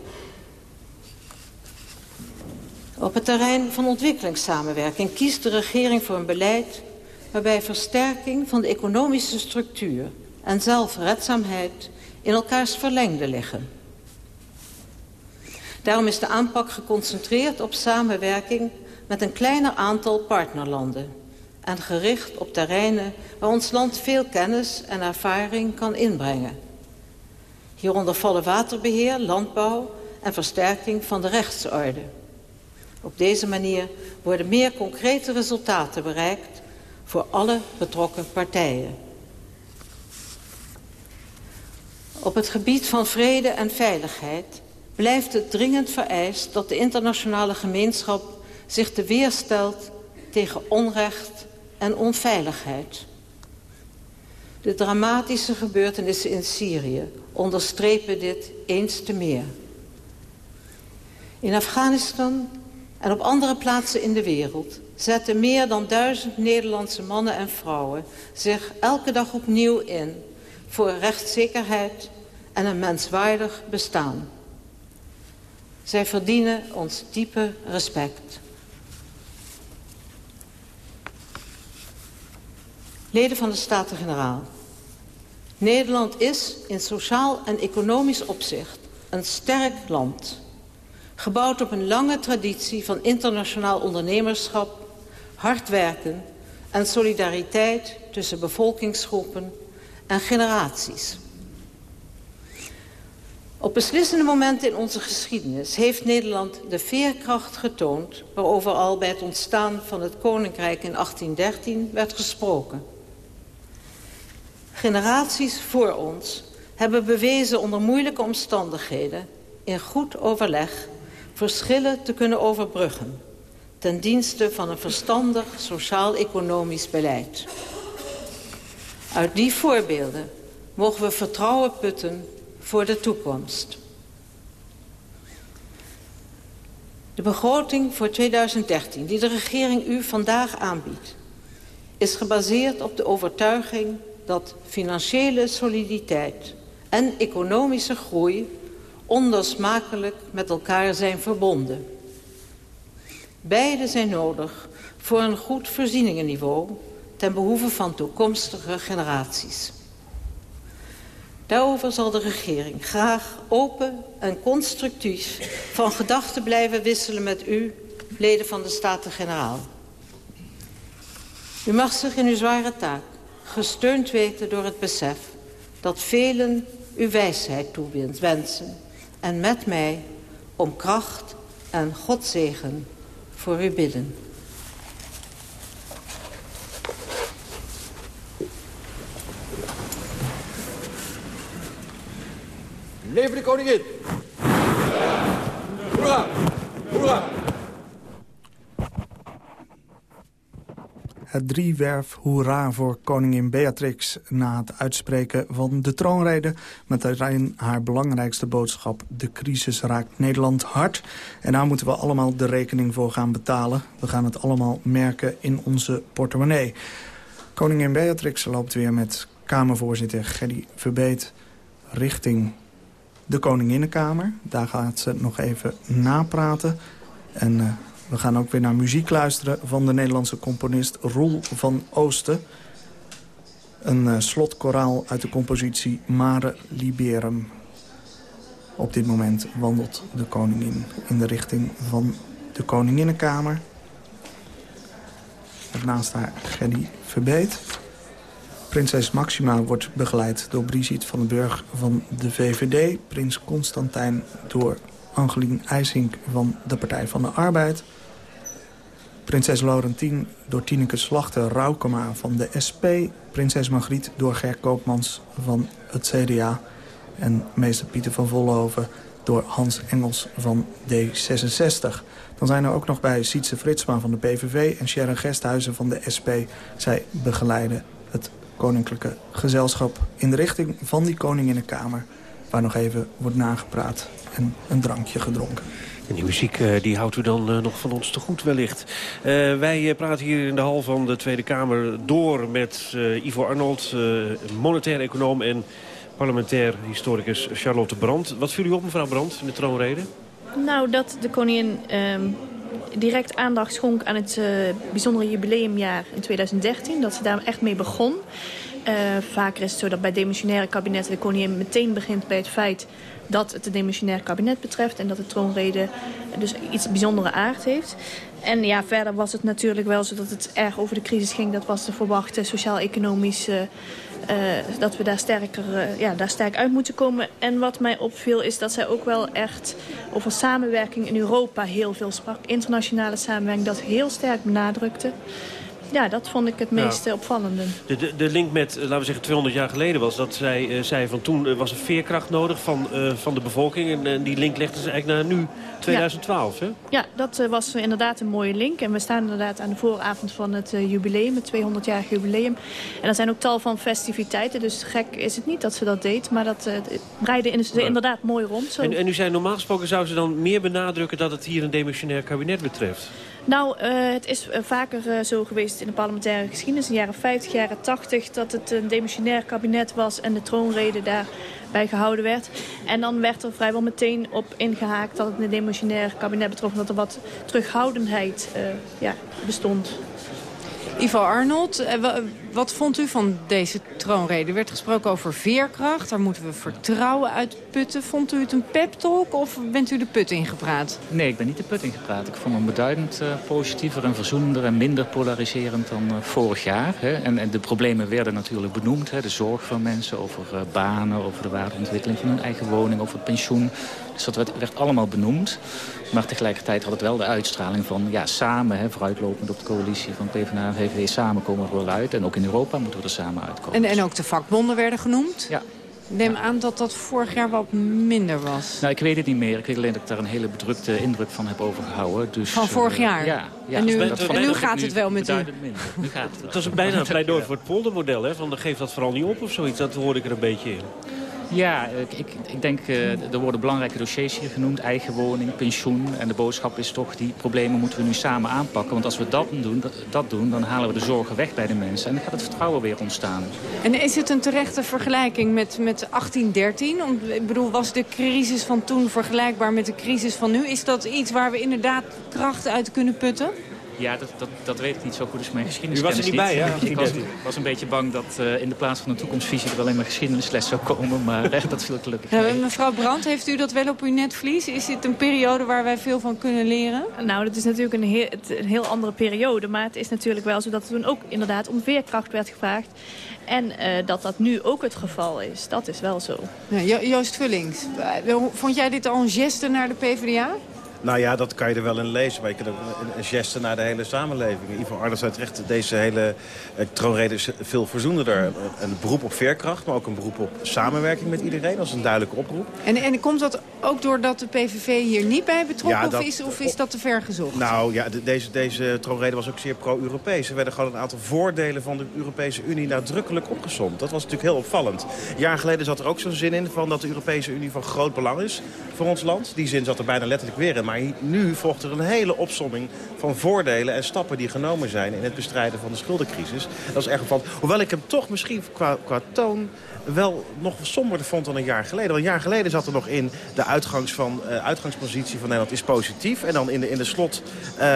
Op het terrein van ontwikkelingssamenwerking kiest de regering voor een beleid waarbij versterking van de economische structuur en zelfredzaamheid in elkaars verlengde liggen. Daarom is de aanpak geconcentreerd op samenwerking met een kleiner aantal partnerlanden en gericht op terreinen waar ons land veel kennis en ervaring kan inbrengen. Hieronder vallen waterbeheer, landbouw en versterking van de rechtsorde. Op deze manier worden meer concrete resultaten bereikt voor alle betrokken partijen. Op het gebied van vrede en veiligheid blijft het dringend vereist dat de internationale gemeenschap zich te weerstelt tegen onrecht en onveiligheid. De dramatische gebeurtenissen in Syrië onderstrepen dit eens te meer. In Afghanistan en op andere plaatsen in de wereld zetten meer dan duizend Nederlandse mannen en vrouwen zich elke dag opnieuw in voor rechtszekerheid en een menswaardig bestaan. Zij verdienen ons diepe respect. Leden van de Staten-Generaal. Nederland is in sociaal en economisch opzicht een sterk land. Gebouwd op een lange traditie van internationaal ondernemerschap, hard werken en solidariteit tussen bevolkingsgroepen en generaties. Op beslissende momenten in onze geschiedenis heeft Nederland de veerkracht getoond... waarover al bij het ontstaan van het Koninkrijk in 1813 werd gesproken. Generaties voor ons hebben bewezen onder moeilijke omstandigheden... in goed overleg verschillen te kunnen overbruggen... ten dienste van een verstandig sociaal-economisch beleid. Uit die voorbeelden mogen we vertrouwen putten voor de toekomst. De begroting voor 2013 die de regering u vandaag aanbiedt... is gebaseerd op de overtuiging dat financiële soliditeit en economische groei onlosmakelijk met elkaar zijn verbonden. Beide zijn nodig voor een goed voorzieningenniveau ten behoeve van toekomstige generaties. Daarover zal de regering graag open en constructief van gedachten blijven wisselen met u, leden van de Staten-Generaal. U mag zich in uw zware taak gesteund weten door het besef dat velen uw wijsheid toewensen en met mij om kracht en Godzegen voor u bidden. Leven de koningin! Hoera! Hoera! Het driewerf hoera voor koningin Beatrix na het uitspreken van de troonrede... met daarin haar belangrijkste boodschap... de crisis raakt Nederland hard. En daar moeten we allemaal de rekening voor gaan betalen. We gaan het allemaal merken in onze portemonnee. Koningin Beatrix loopt weer met Kamervoorzitter Gerry Verbeet... richting de Koninginnenkamer. Daar gaat ze nog even napraten. En uh, we gaan ook weer naar muziek luisteren van de Nederlandse componist Roel van Oosten. Een uh, slotkoraal uit de compositie Mare Liberum. Op dit moment wandelt de koningin in de richting van de Koninginnenkamer. Naast haar Gerdy Verbeet. Prinses Maxima wordt begeleid door Brigitte van den Burg van de VVD. Prins Constantijn door Angelien IJsink van de Partij van de Arbeid. Prinses Laurentien door Tineke Slachter Raukema van de SP. Prinses Margriet door Ger Koopmans van het CDA. En meester Pieter van Vollenhoven door Hans Engels van D66. Dan zijn er ook nog bij Sietse Fritsma van de PVV en Sharon Gesthuizen van de SP. Zij begeleiden het koninklijke gezelschap in de richting van die koninginnenkamer... waar nog even wordt nagepraat en een drankje gedronken. En die muziek uh, die houdt u dan uh, nog van ons te goed wellicht. Uh, wij praten hier in de hal van de Tweede Kamer door met Ivo Arnold... monetair econoom en parlementair historicus Charlotte Brandt. Wat viel u op, mevrouw Brandt, in de troonrede? Nou, dat de koningin ehm, direct aandacht schonk aan het uh, bijzondere jubileumjaar in 2013. Dat ze daar echt mee begon. Uh, vaker is het zo dat bij demissionaire kabinetten de koningin meteen begint bij het feit dat het demissionair kabinet betreft en dat de troonrede dus iets bijzondere aard heeft. En ja, verder was het natuurlijk wel zo dat het erg over de crisis ging. Dat was te verwachten, sociaal-economische uh, dat we daar, sterker, uh, ja, daar sterk uit moeten komen. En wat mij opviel is dat zij ook wel echt over samenwerking in Europa heel veel sprak. Internationale samenwerking, dat heel sterk benadrukte. Ja, dat vond ik het meest Ja. opvallende. De, de, de link met, eh, laten we zeggen, 200 jaar geleden was dat zij eh, zei van toen eh, was er veerkracht nodig van, eh, van de bevolking. En, en die link legden ze eigenlijk naar nu, 2012. Hè? Ja, dat eh, was inderdaad een mooie link. En we staan inderdaad aan de vooravond van het eh, jubileum, het 200-jarig jubileum. En er zijn ook tal van festiviteiten, dus gek is het niet dat ze dat deed. Maar dat eh, breidde in, ze inderdaad mooi rond. Zo. En, en u zei normaal gesproken zou ze dan meer benadrukken dat het hier een demissionair kabinet betreft. Nou, eh, het is eh, vaker eh, zo geweest in de parlementaire geschiedenis. In de jaren 50, jaren 80, dat het een demissionair kabinet was... en de troonrede daarbij gehouden werd. En dan werd er vrijwel meteen op ingehaakt dat het een demissionair kabinet betrof... dat er wat terughoudendheid ja, bestond. Ivo Arnold, wat vond u van deze troonrede? Er werd gesproken over veerkracht, daar moeten we vertrouwen uitputten. Vond u het een pep-talk of bent u de put ingepraat? Nee, ik ben niet de put ingepraat. Ik vond hem beduidend eh, positiever en verzoenender en minder polariserend dan eh, vorig jaar. Hè. En, de problemen werden natuurlijk benoemd. Hè. De zorg van mensen over eh, banen, over de waardeontwikkeling van hun eigen woning, over pensioen. Dus dat werd, werd allemaal benoemd. Maar tegelijkertijd had het wel de uitstraling van ja, samen, hè, vooruitlopend op de coalitie van PvdA en VVD, samen komen we er wel uit. En ook in Europa moeten we er samen uitkomen. En, en ook de vakbonden werden genoemd? Ja. Neem aan dat dat vorig jaar wat minder was. Nou, ik weet het niet meer. Ik weet alleen dat ik daar een hele bedrukte indruk van heb overgehouden. Dus, Van vorig eh, jaar? ja. ja. En nu- Dat en vond nu ik gaat nu het wel met u? beduidend minder. Nu gaat het was bijna een pleidooi voor het poldermodel. Hè? Van, dan geef dat vooral niet op of zoiets. Dat hoorde ik er een beetje in. Ja, ik, ik, ik denk, eh, er worden belangrijke dossiers hier genoemd. Eigen woning, pensioen. En de boodschap is toch, die problemen moeten we nu samen aanpakken. Want als we dat doen, dat, doen dan halen we de zorgen weg bij de mensen. En dan gaat het vertrouwen weer ontstaan. En is het een terechte vergelijking met, met 1813? Om, ik bedoel, was de crisis van toen vergelijkbaar met de crisis van nu? Is dat iets waar we inderdaad kracht uit kunnen putten? Ja, dat, dat, dat weet ik niet zo goed. Dus mijn U geschiedeniskennis was er niet bij, hè? Ik was, 1813. was een beetje bang dat eh, in de plaats van een toekomstvisie er alleen maar geschiedenisles zou komen. Maar eh, dat viel gelukkig mee. mevrouw Brandt, heeft u dat wel op uw netvlies? Is dit een periode waar wij veel van kunnen leren? Nou, dat is natuurlijk een heel, het- een heel andere periode. Maar het is natuurlijk wel zo dat er toen ook inderdaad om veerkracht werd gevraagd. En eh, dat dat nu ook het geval is. Dat is wel zo. Ja, Jo- Joost Vullings, vond jij dit al een geste naar de PvdA? Nou ja, dat kan je er wel in lezen. Maar je kunt ook een, een geste naar de hele samenleving. Ivo zei terecht, deze hele eh, troonrede is veel verzoenender. Een, een beroep op veerkracht, maar ook een beroep op samenwerking met iedereen. Dat is een duidelijke oproep. En, en komt dat ook doordat de PVV hier niet bij betrokken Ja, of, dat- is, of is dat te ver gezocht? Nou ja, de- deze, deze troonrede was ook zeer pro-Europees. Er werden gewoon een aantal voordelen van de Europese Unie nadrukkelijk opgezomd. Dat was natuurlijk heel opvallend. Een jaar geleden zat er ook zo'n zin in van dat de Europese Unie van groot belang is voor ons land. Die zin zat er bijna letterlijk weer in. Maar nu volgt er een hele opsomming van voordelen en stappen die genomen zijn in het bestrijden van de schuldencrisis. Dat is erg opvallend. Hoewel ik hem toch misschien qua toon wel nog somberder vond dan een jaar geleden. Want een jaar geleden zat er nog in de uitgangs van, eh, uitgangspositie van Nederland is positief. En dan in de, in de slot, eh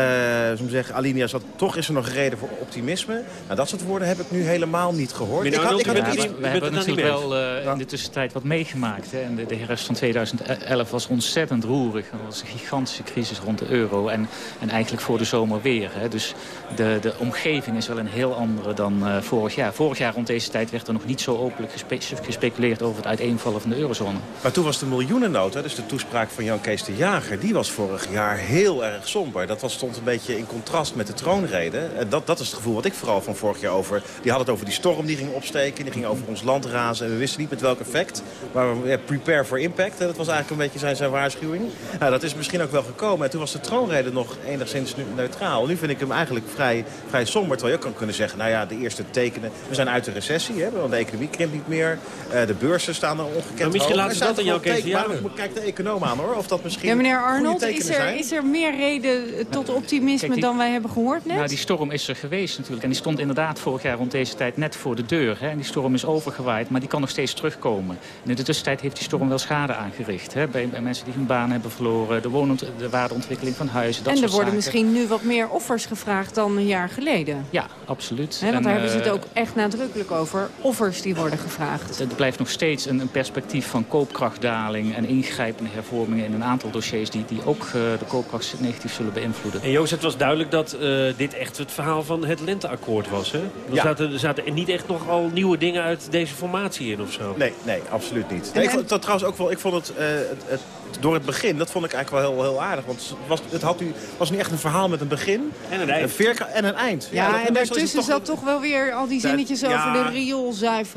zullen we zeggen, alinea zat toch is er nog reden voor optimisme. Nou, dat soort woorden heb ik nu helemaal niet gehoord. Ik had, ik had u Ja, iets- we hebben natuurlijk wel eh, in de tussentijd wat meegemaakt. Hè. En de, de herfst van 2011 was ontzettend roerig. Er was een gigantische crisis rond de euro. En, en eigenlijk voor de zomer weer. Hè. Dus de, de omgeving is wel een heel andere dan eh, vorig jaar. Vorig jaar rond deze tijd werd er nog niet zo openlijk gespe gespeculeerd over het uiteenvallen van de eurozone. Maar toen was de miljoenennood, dus de toespraak van Jan Kees de Jager... die was vorig jaar heel erg somber. Dat was, stond een beetje in contrast met de troonrede. En dat, dat is het gevoel wat ik vooral van vorig jaar over... die had het over die storm die ging opsteken, die ging over ons land razen... en we wisten niet met welk effect. Maar we, prepare for impact, dat was eigenlijk een beetje zijn, zijn waarschuwing. Nou, dat is misschien ook wel gekomen. En toen was de troonrede nog enigszins neutraal. Nu vind ik hem eigenlijk vrij, vrij somber. Terwijl je ook kan kunnen zeggen, nou ja, de eerste tekenen... we zijn uit de recessie, hè, want de economie krimpt niet meer. Eh, de beurzen staan er ongekend Maar misschien hoog. laten Er ze dat aan toch jou, wel Kees de tekenen- Jager. maar Kijk de econoom aan hoor, of dat misschien Ja, meneer Arnold, is er, zijn. is er meer reden eh, tot optimisme Kijk, die- dan wij hebben gehoord net? Nou, die storm is er geweest natuurlijk. En die stond inderdaad vorig jaar rond deze tijd net voor de deur. Hè. En die storm is overgewaaid, maar die kan nog steeds terugkomen. En in de tussentijd heeft die storm wel schade aangericht. Hè. Bij, bij mensen die hun baan hebben verloren, de, woonont de waardeontwikkeling van huizen, dat en er worden zaken. misschien nu wat meer offers gevraagd dan een jaar geleden. Ja, absoluut. Hè, want En, daar hebben ze het eh, ook echt nadrukkelijk over. Offers die worden gevraagd. Er blijft nog steeds een, een perspectief van koopkrachtdaling en ingrijpende hervormingen in een aantal dossiers die, die ook eh, de koopkracht negatief zullen beïnvloeden. En Joost, het was duidelijk dat eh, dit echt het verhaal van het lenteakkoord was. Hè? Er, Ja. zaten, er zaten niet echt nog al nieuwe dingen uit deze formatie in of zo. Nee, nee, absoluut niet. Nee, ik vond het trouwens ook wel, ik vond het, eh, het, het- door het begin, dat vond ik eigenlijk wel heel, heel aardig. Want het was, het had u, was nu echt een verhaal met een begin. En een eind. Een veerka en een eind. Ja, en daartussen zat toch wel weer al die Dat- zinnetjes ja. over de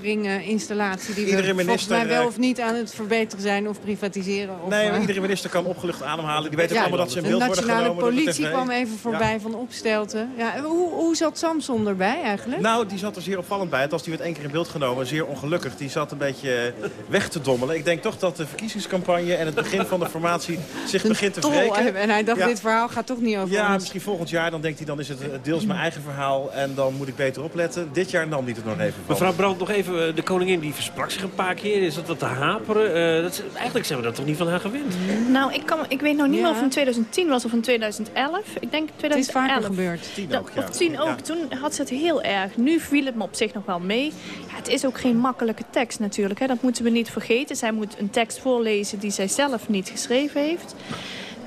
rioolzuivering-installatie... die Iedere we volgens minister, mij wel eh, of niet aan het verbeteren zijn of privatiseren. Of, Nee, maar eh, iedere minister kan opgelucht ademhalen. Die weet ook allemaal dat ze in beeld de worden nationale genomen de politie TV. kwam even voorbij Ja. van Opstelten. Ja, hoe, hoe zat Samson erbij eigenlijk? Nou, die zat er zeer opvallend bij. Het was die werd één keer in beeld genomen. Zeer ongelukkig. Die zat een beetje weg te dommelen. Ik denk toch dat de verkiezingscampagne en het begin van de formatie zich begint te wreken. en hij dacht, Ja. dit verhaal gaat toch niet over Ja, ons. misschien volgend jaar. Dan denkt hij, dan is het deels mijn eigen verhaal. En dan moet ik beter opletten. Dit jaar nam hij het nog even van. Mevrouw Brandt, nog even, eh, de koningin die versprak zich een paar keer. Is dat wat te haperen? Eh, dat eigenlijk zijn we dat toch niet van haar gewend? Nou, ik, kan, ik weet nog niet Ja. meer of het in 2010 was of in 2011. Ik denk 2011. Het is vaker gebeurd. Tien Dat- ook, ja. Of tien ook. Ja. Toen had ze het heel erg. Nu viel het me op zich nog wel mee. Het is ook geen makkelijke tekst natuurlijk. Hè. Dat moeten we niet vergeten. Zij moet een tekst voorlezen die zij zelf niet geschreven heeft.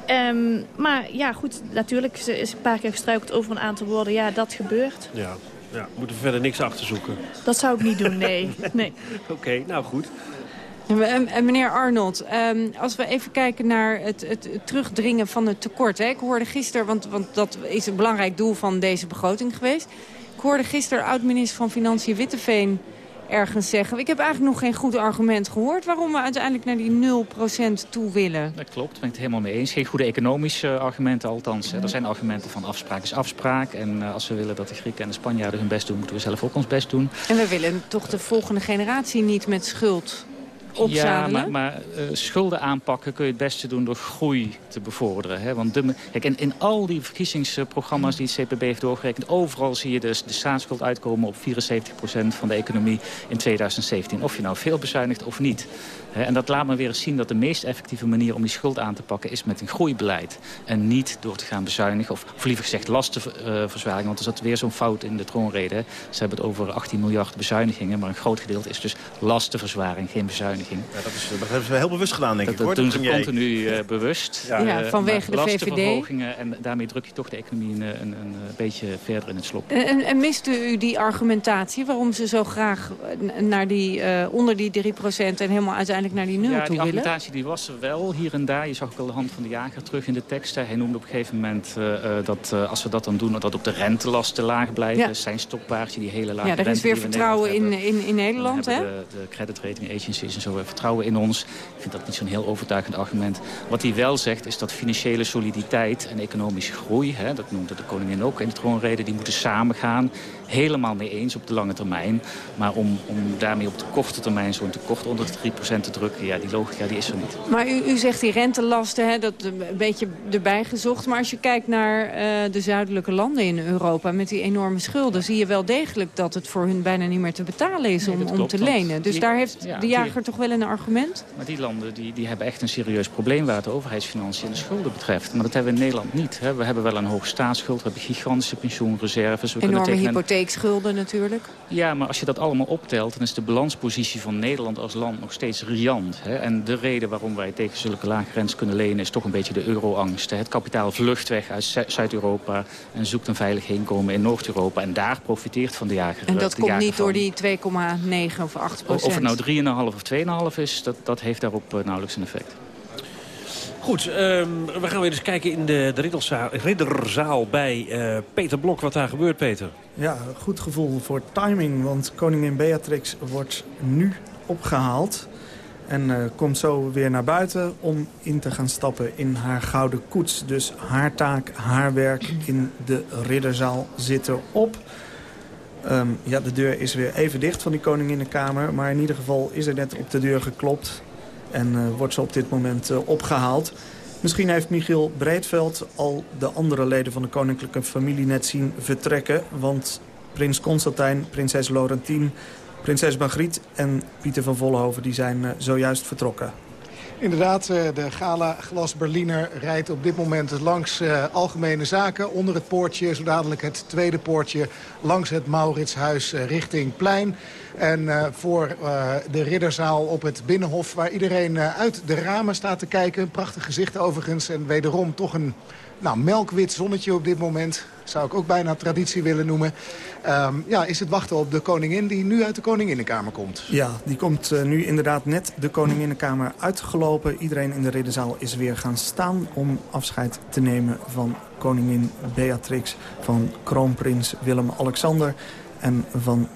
Ehm, maar ja, goed, natuurlijk. Ze is een paar keer gestruikeld over een aantal woorden. Ja, dat gebeurt. Ja, ja moeten we verder niks achter zoeken. Dat zou ik niet doen, nee. nee. Oké, nou goed. En, en meneer Arnold, ehm, als we even kijken naar het, het, het terugdringen van het tekort. Hè. Ik hoorde gisteren, want, want dat is een belangrijk doel van deze begroting geweest. Ik hoorde gisteren oud-minister van Financiën Witteveen ergens zeggen... ik heb eigenlijk nog geen goed argument gehoord... waarom we uiteindelijk naar die 0% toe willen. Dat klopt, ben ik het helemaal mee eens. Geen goede economische eh, argumenten althans. Er zijn argumenten van afspraak is afspraak. En eh, als we willen dat de Grieken en de Spanjaarden hun best doen... moeten we zelf ook ons best doen. En we willen toch de volgende generatie niet met schuld Ja, maar, maar eh, schulden aanpakken kun je het beste doen door groei te bevorderen. Hè? Want de, kijk, in, in al die verkiezingsprogramma's die het CPB heeft doorgerekend... overal zie je dus de staatsschuld uitkomen op 74% van de economie in 2017. Of je nou veel bezuinigt of niet. Hè? En dat laat me weer eens zien dat de meest effectieve manier om die schuld aan te pakken... is met een groeibeleid. En niet door te gaan bezuinigen. Of, of liever gezegd lastenverzwaring. Want er zat weer zo'n fout in de troonrede. Ze hebben het over 18 miljard bezuinigingen. Maar een groot gedeelte is dus lastenverzwaring, geen bezuiniging. Ja, dat, is, dat hebben ze heel bewust gedaan, denk Dat, ik. hoor. dat doen ze premier. continu eh, bewust. Ja. Ja, Eh, vanwege de VVD. lastenverhogingen En daarmee druk je toch de economie een, een, een, eh, beetje verder in het slop. En, en, en miste u die argumentatie waarom ze zo graag eh, naar die, eh, onder die 3% en helemaal uiteindelijk naar die 0 Ja, toe die willen? argumentatie die was er wel hier en daar. Je zag ook al de hand van de jager terug in de tekst. Hij noemde op een gegeven moment eh, eh, dat eh, als we dat dan doen... dat ook de rentelasten laag blijven. Ja. Zijn stokpaardje, die hele lage Ja, er is weer in vertrouwen in, in, in Nederland, hè? De, de credit rating agencies en zo weer vertrouwen in ons. Ik vind dat niet zo'n heel overtuigend argument. Wat hij wel zegt is dat financiële soliditeit en economische groei... Hè, dat noemde de koningin ook in de troonrede, die moeten samengaan. Helemaal mee eens op de lange termijn. Maar om, om daarmee op de korte termijn zo'n tekort onder de 3% te drukken... ja, die logica die is er niet. Maar u, u zegt die rentelasten, hè, dat een beetje erbij gezocht. Maar als je kijkt naar eh, de zuidelijke landen in Europa met die enorme schulden... zie je wel degelijk dat het voor hun bijna niet meer te betalen is Nee, om, om klopt, te lenen. Dus die- daar heeft ja, de die- jager toch wel een argument? Maar die landen die, die hebben echt een serieus probleem waar het overheidsfinanciën en de schulden betreft. Maar dat hebben we in Nederland niet. Hè. We hebben wel een hoge staatsschuld, we hebben gigantische pensioenreserves. We kunnen tegen hypotheekschulden natuurlijk. Ja, maar als je dat allemaal optelt, dan is de balanspositie van Nederland als land nog steeds riant. Hè? En de reden waarom wij tegen zulke lage rentes kunnen lenen is toch een beetje de euro-angst. hè. Het kapitaal vlucht weg uit Zu- Zuid-Europa en zoekt een veilig heenkomen in Noord-Europa. En daar profiteert van de jager. En dat de komt niet van. door die 2,9 of 8 O- procent. Of het nou 3,5 of 2,5 is, dat, dat heeft daarop eh, nauwelijks een effect. Goed, ehm, we gaan weer eens kijken in de, de ridderzaal, ridderzaal bij eh, Peter Blok. Wat daar gebeurt, Peter. Ja, goed gevoel voor timing, want koningin Beatrix wordt nu opgehaald. En eh, komt zo weer naar buiten om in te gaan stappen in haar gouden koets. Dus haar taak, haar werk in de ridderzaal zit erop. Ehm, ja, de deur is weer even dicht van die koninginnenkamer. Maar in ieder geval is er net op de deur geklopt. En eh, wordt ze op dit moment eh, opgehaald. Misschien heeft Michiel Breedveld al de andere leden van de koninklijke familie net zien vertrekken. Want prins Constantijn, prinses Laurentien, prinses Margriet en Pieter van Vollenhoven die zijn eh, zojuist vertrokken. Inderdaad, eh, de Gala Glas Berliner rijdt op dit moment langs eh, Algemene Zaken. Onder het poortje, zo dadelijk het tweede poortje, langs het Mauritshuis eh, richting Plein. En voor de ridderzaal op het Binnenhof, waar iedereen uit de ramen staat te kijken. Prachtig gezicht overigens en wederom toch een nou, melkwit zonnetje op dit moment. Zou ik ook bijna traditie willen noemen. Ehm, ja, is het wachten op de koningin die nu uit de koninginnenkamer komt. Ja, die komt uh, nu inderdaad net de koninginnenkamer uitgelopen. Iedereen in de ridderzaal is weer gaan staan om afscheid te nemen van koningin Beatrix... van kroonprins Willem-Alexander en van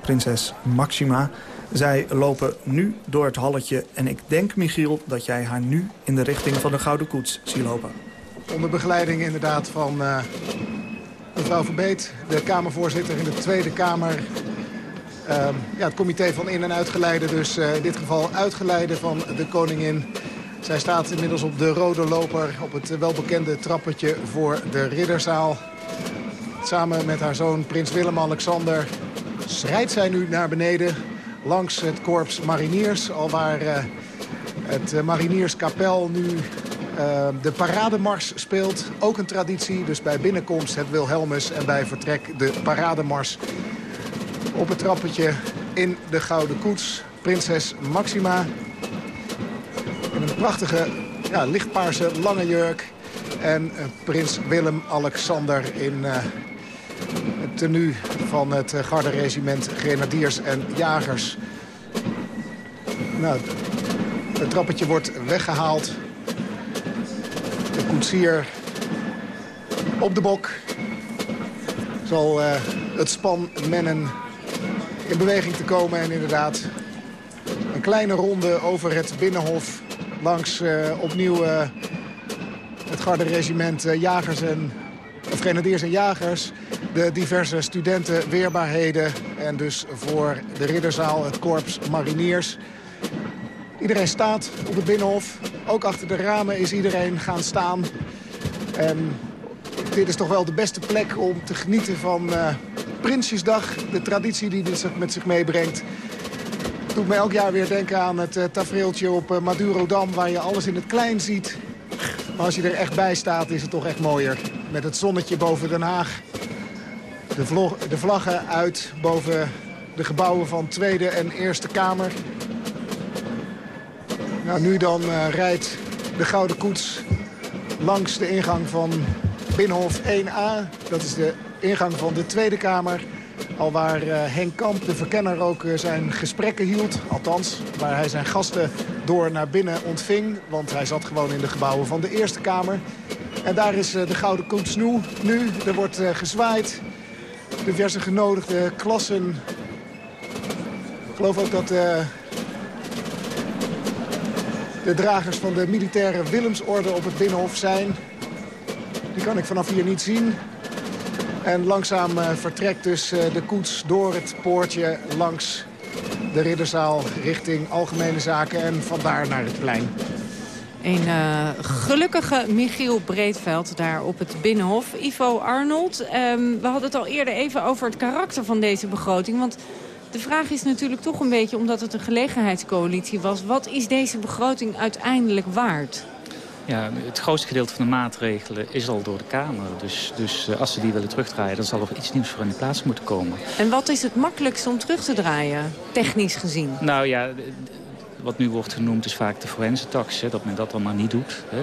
prinses Maxima. Zij lopen nu door het halletje en ik denk, Michiel, dat jij haar nu in de richting van de Gouden Koets ziet lopen. Onder begeleiding inderdaad van uh, mevrouw Verbeet, de Kamervoorzitter in de Tweede Kamer. Uh, ja, het comité van in- en uitgeleide, dus uh, in dit geval uitgeleide van de koningin. Zij staat inmiddels op de rode loper op het welbekende trappetje voor de ridderzaal. Samen met haar zoon prins Willem-Alexander schrijdt zij nu naar beneden langs het korps mariniers. Alwaar uh, het marinierskapel nu uh, de parademars speelt. Ook een traditie, dus bij binnenkomst het Wilhelmus en bij vertrek de parademars. Op het trappetje in de Gouden Koets. Prinses Maxima. In een prachtige ja, lichtpaarse lange jurk. En prins Willem-Alexander in het tenue van het garderegiment Grenadiers en Jagers. Nou, het trappetje wordt weggehaald. Koetsier op de bok zal uh, het span mennen in beweging te komen. En inderdaad een kleine ronde over het Binnenhof langs uh, opnieuw uh, het garderegiment Jagers en of Grenadiers en Jagers de diverse studenten weerbaarheden. En dus voor de ridderzaal het korps mariniers. Iedereen staat op het Binnenhof. Ook achter de ramen is iedereen gaan staan. En dit is toch wel de beste plek om te genieten van uh, Prinsjesdag. De traditie die dit met zich meebrengt. Doet mij elk jaar weer denken aan het uh, tafereeltje op uh, Madurodam... waar je alles in het klein ziet. Maar als je er echt bij staat is het toch echt mooier. Met het zonnetje boven Den Haag. De, de vlaggen uit boven de gebouwen van Tweede en Eerste Kamer. Nou, nu dan uh, rijdt de Gouden Koets langs de ingang van Binnenhof 1A. Dat is de ingang van de Tweede Kamer. Al waar uh, Henk Kamp, de verkenner, ook uh, zijn gesprekken hield. Althans, waar hij zijn gasten door naar binnen ontving. Want hij zat gewoon in de gebouwen van de Eerste Kamer. En daar is de Gouden Koets nu. nu. Er wordt gezwaaid diverse genodigde klassen. Ik geloof ook dat de dragers van de militaire Willemsorde op het Binnenhof zijn. Die kan ik vanaf hier niet zien. En langzaam uh, vertrekt dus uh, de koets door het poortje langs de ridderzaal richting algemene zaken en vandaar naar het plein. Een uh, gelukkige Michiel Breedveld daar op het Binnenhof. Ivo Arnold, um, we hadden het al eerder even over het karakter van deze begroting. Want de vraag is natuurlijk toch een beetje, omdat het een gelegenheidscoalitie was... wat is deze begroting uiteindelijk waard? Ja, het grootste gedeelte van de maatregelen is al door de Kamer. Dus, dus uh, als ze die willen terugdraaien, dan zal er iets nieuws voor in de plaats moeten komen. En wat is het makkelijkste om terug te draaien, technisch gezien? Nou ja, wat nu wordt genoemd is vaak de forensentax. Dat men dat dan maar niet doet. Hè.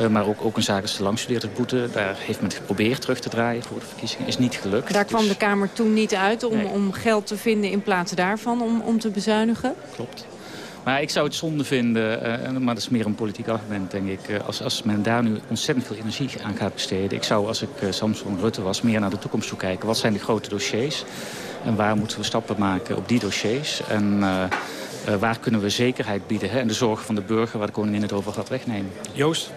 Uh, maar ook, ook een zaak als de langstudeerdersboete. Daar heeft men geprobeerd terug te draaien voor de verkiezingen. Is niet gelukt. Daar kwam dus... de Kamer toen niet uit om, Nee. om geld te vinden in plaats daarvan om, om te bezuinigen? Klopt. Maar ik zou het zonde vinden, uh, maar dat is meer een politiek argument, denk ik... Uh, als, als men daar nu ontzettend veel energie aan gaat besteden. Ik zou, als ik uh, Samson Rutte was, meer naar de toekomst toe kijken. Wat zijn de grote dossiers? En waar moeten we stappen maken op die dossiers? En waar kunnen we zekerheid bieden? Hè? En de zorg van de burger, waar de koningin het over gaat wegnemen. Joost?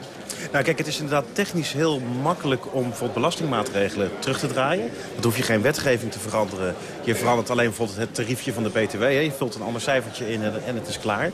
Nou kijk, het is inderdaad technisch heel makkelijk om bijvoorbeeld belastingmaatregelen terug te draaien. Dan hoef je geen wetgeving te veranderen. Je verandert alleen bijvoorbeeld het tariefje van de BTW. Je vult een ander cijfertje in en het is klaar.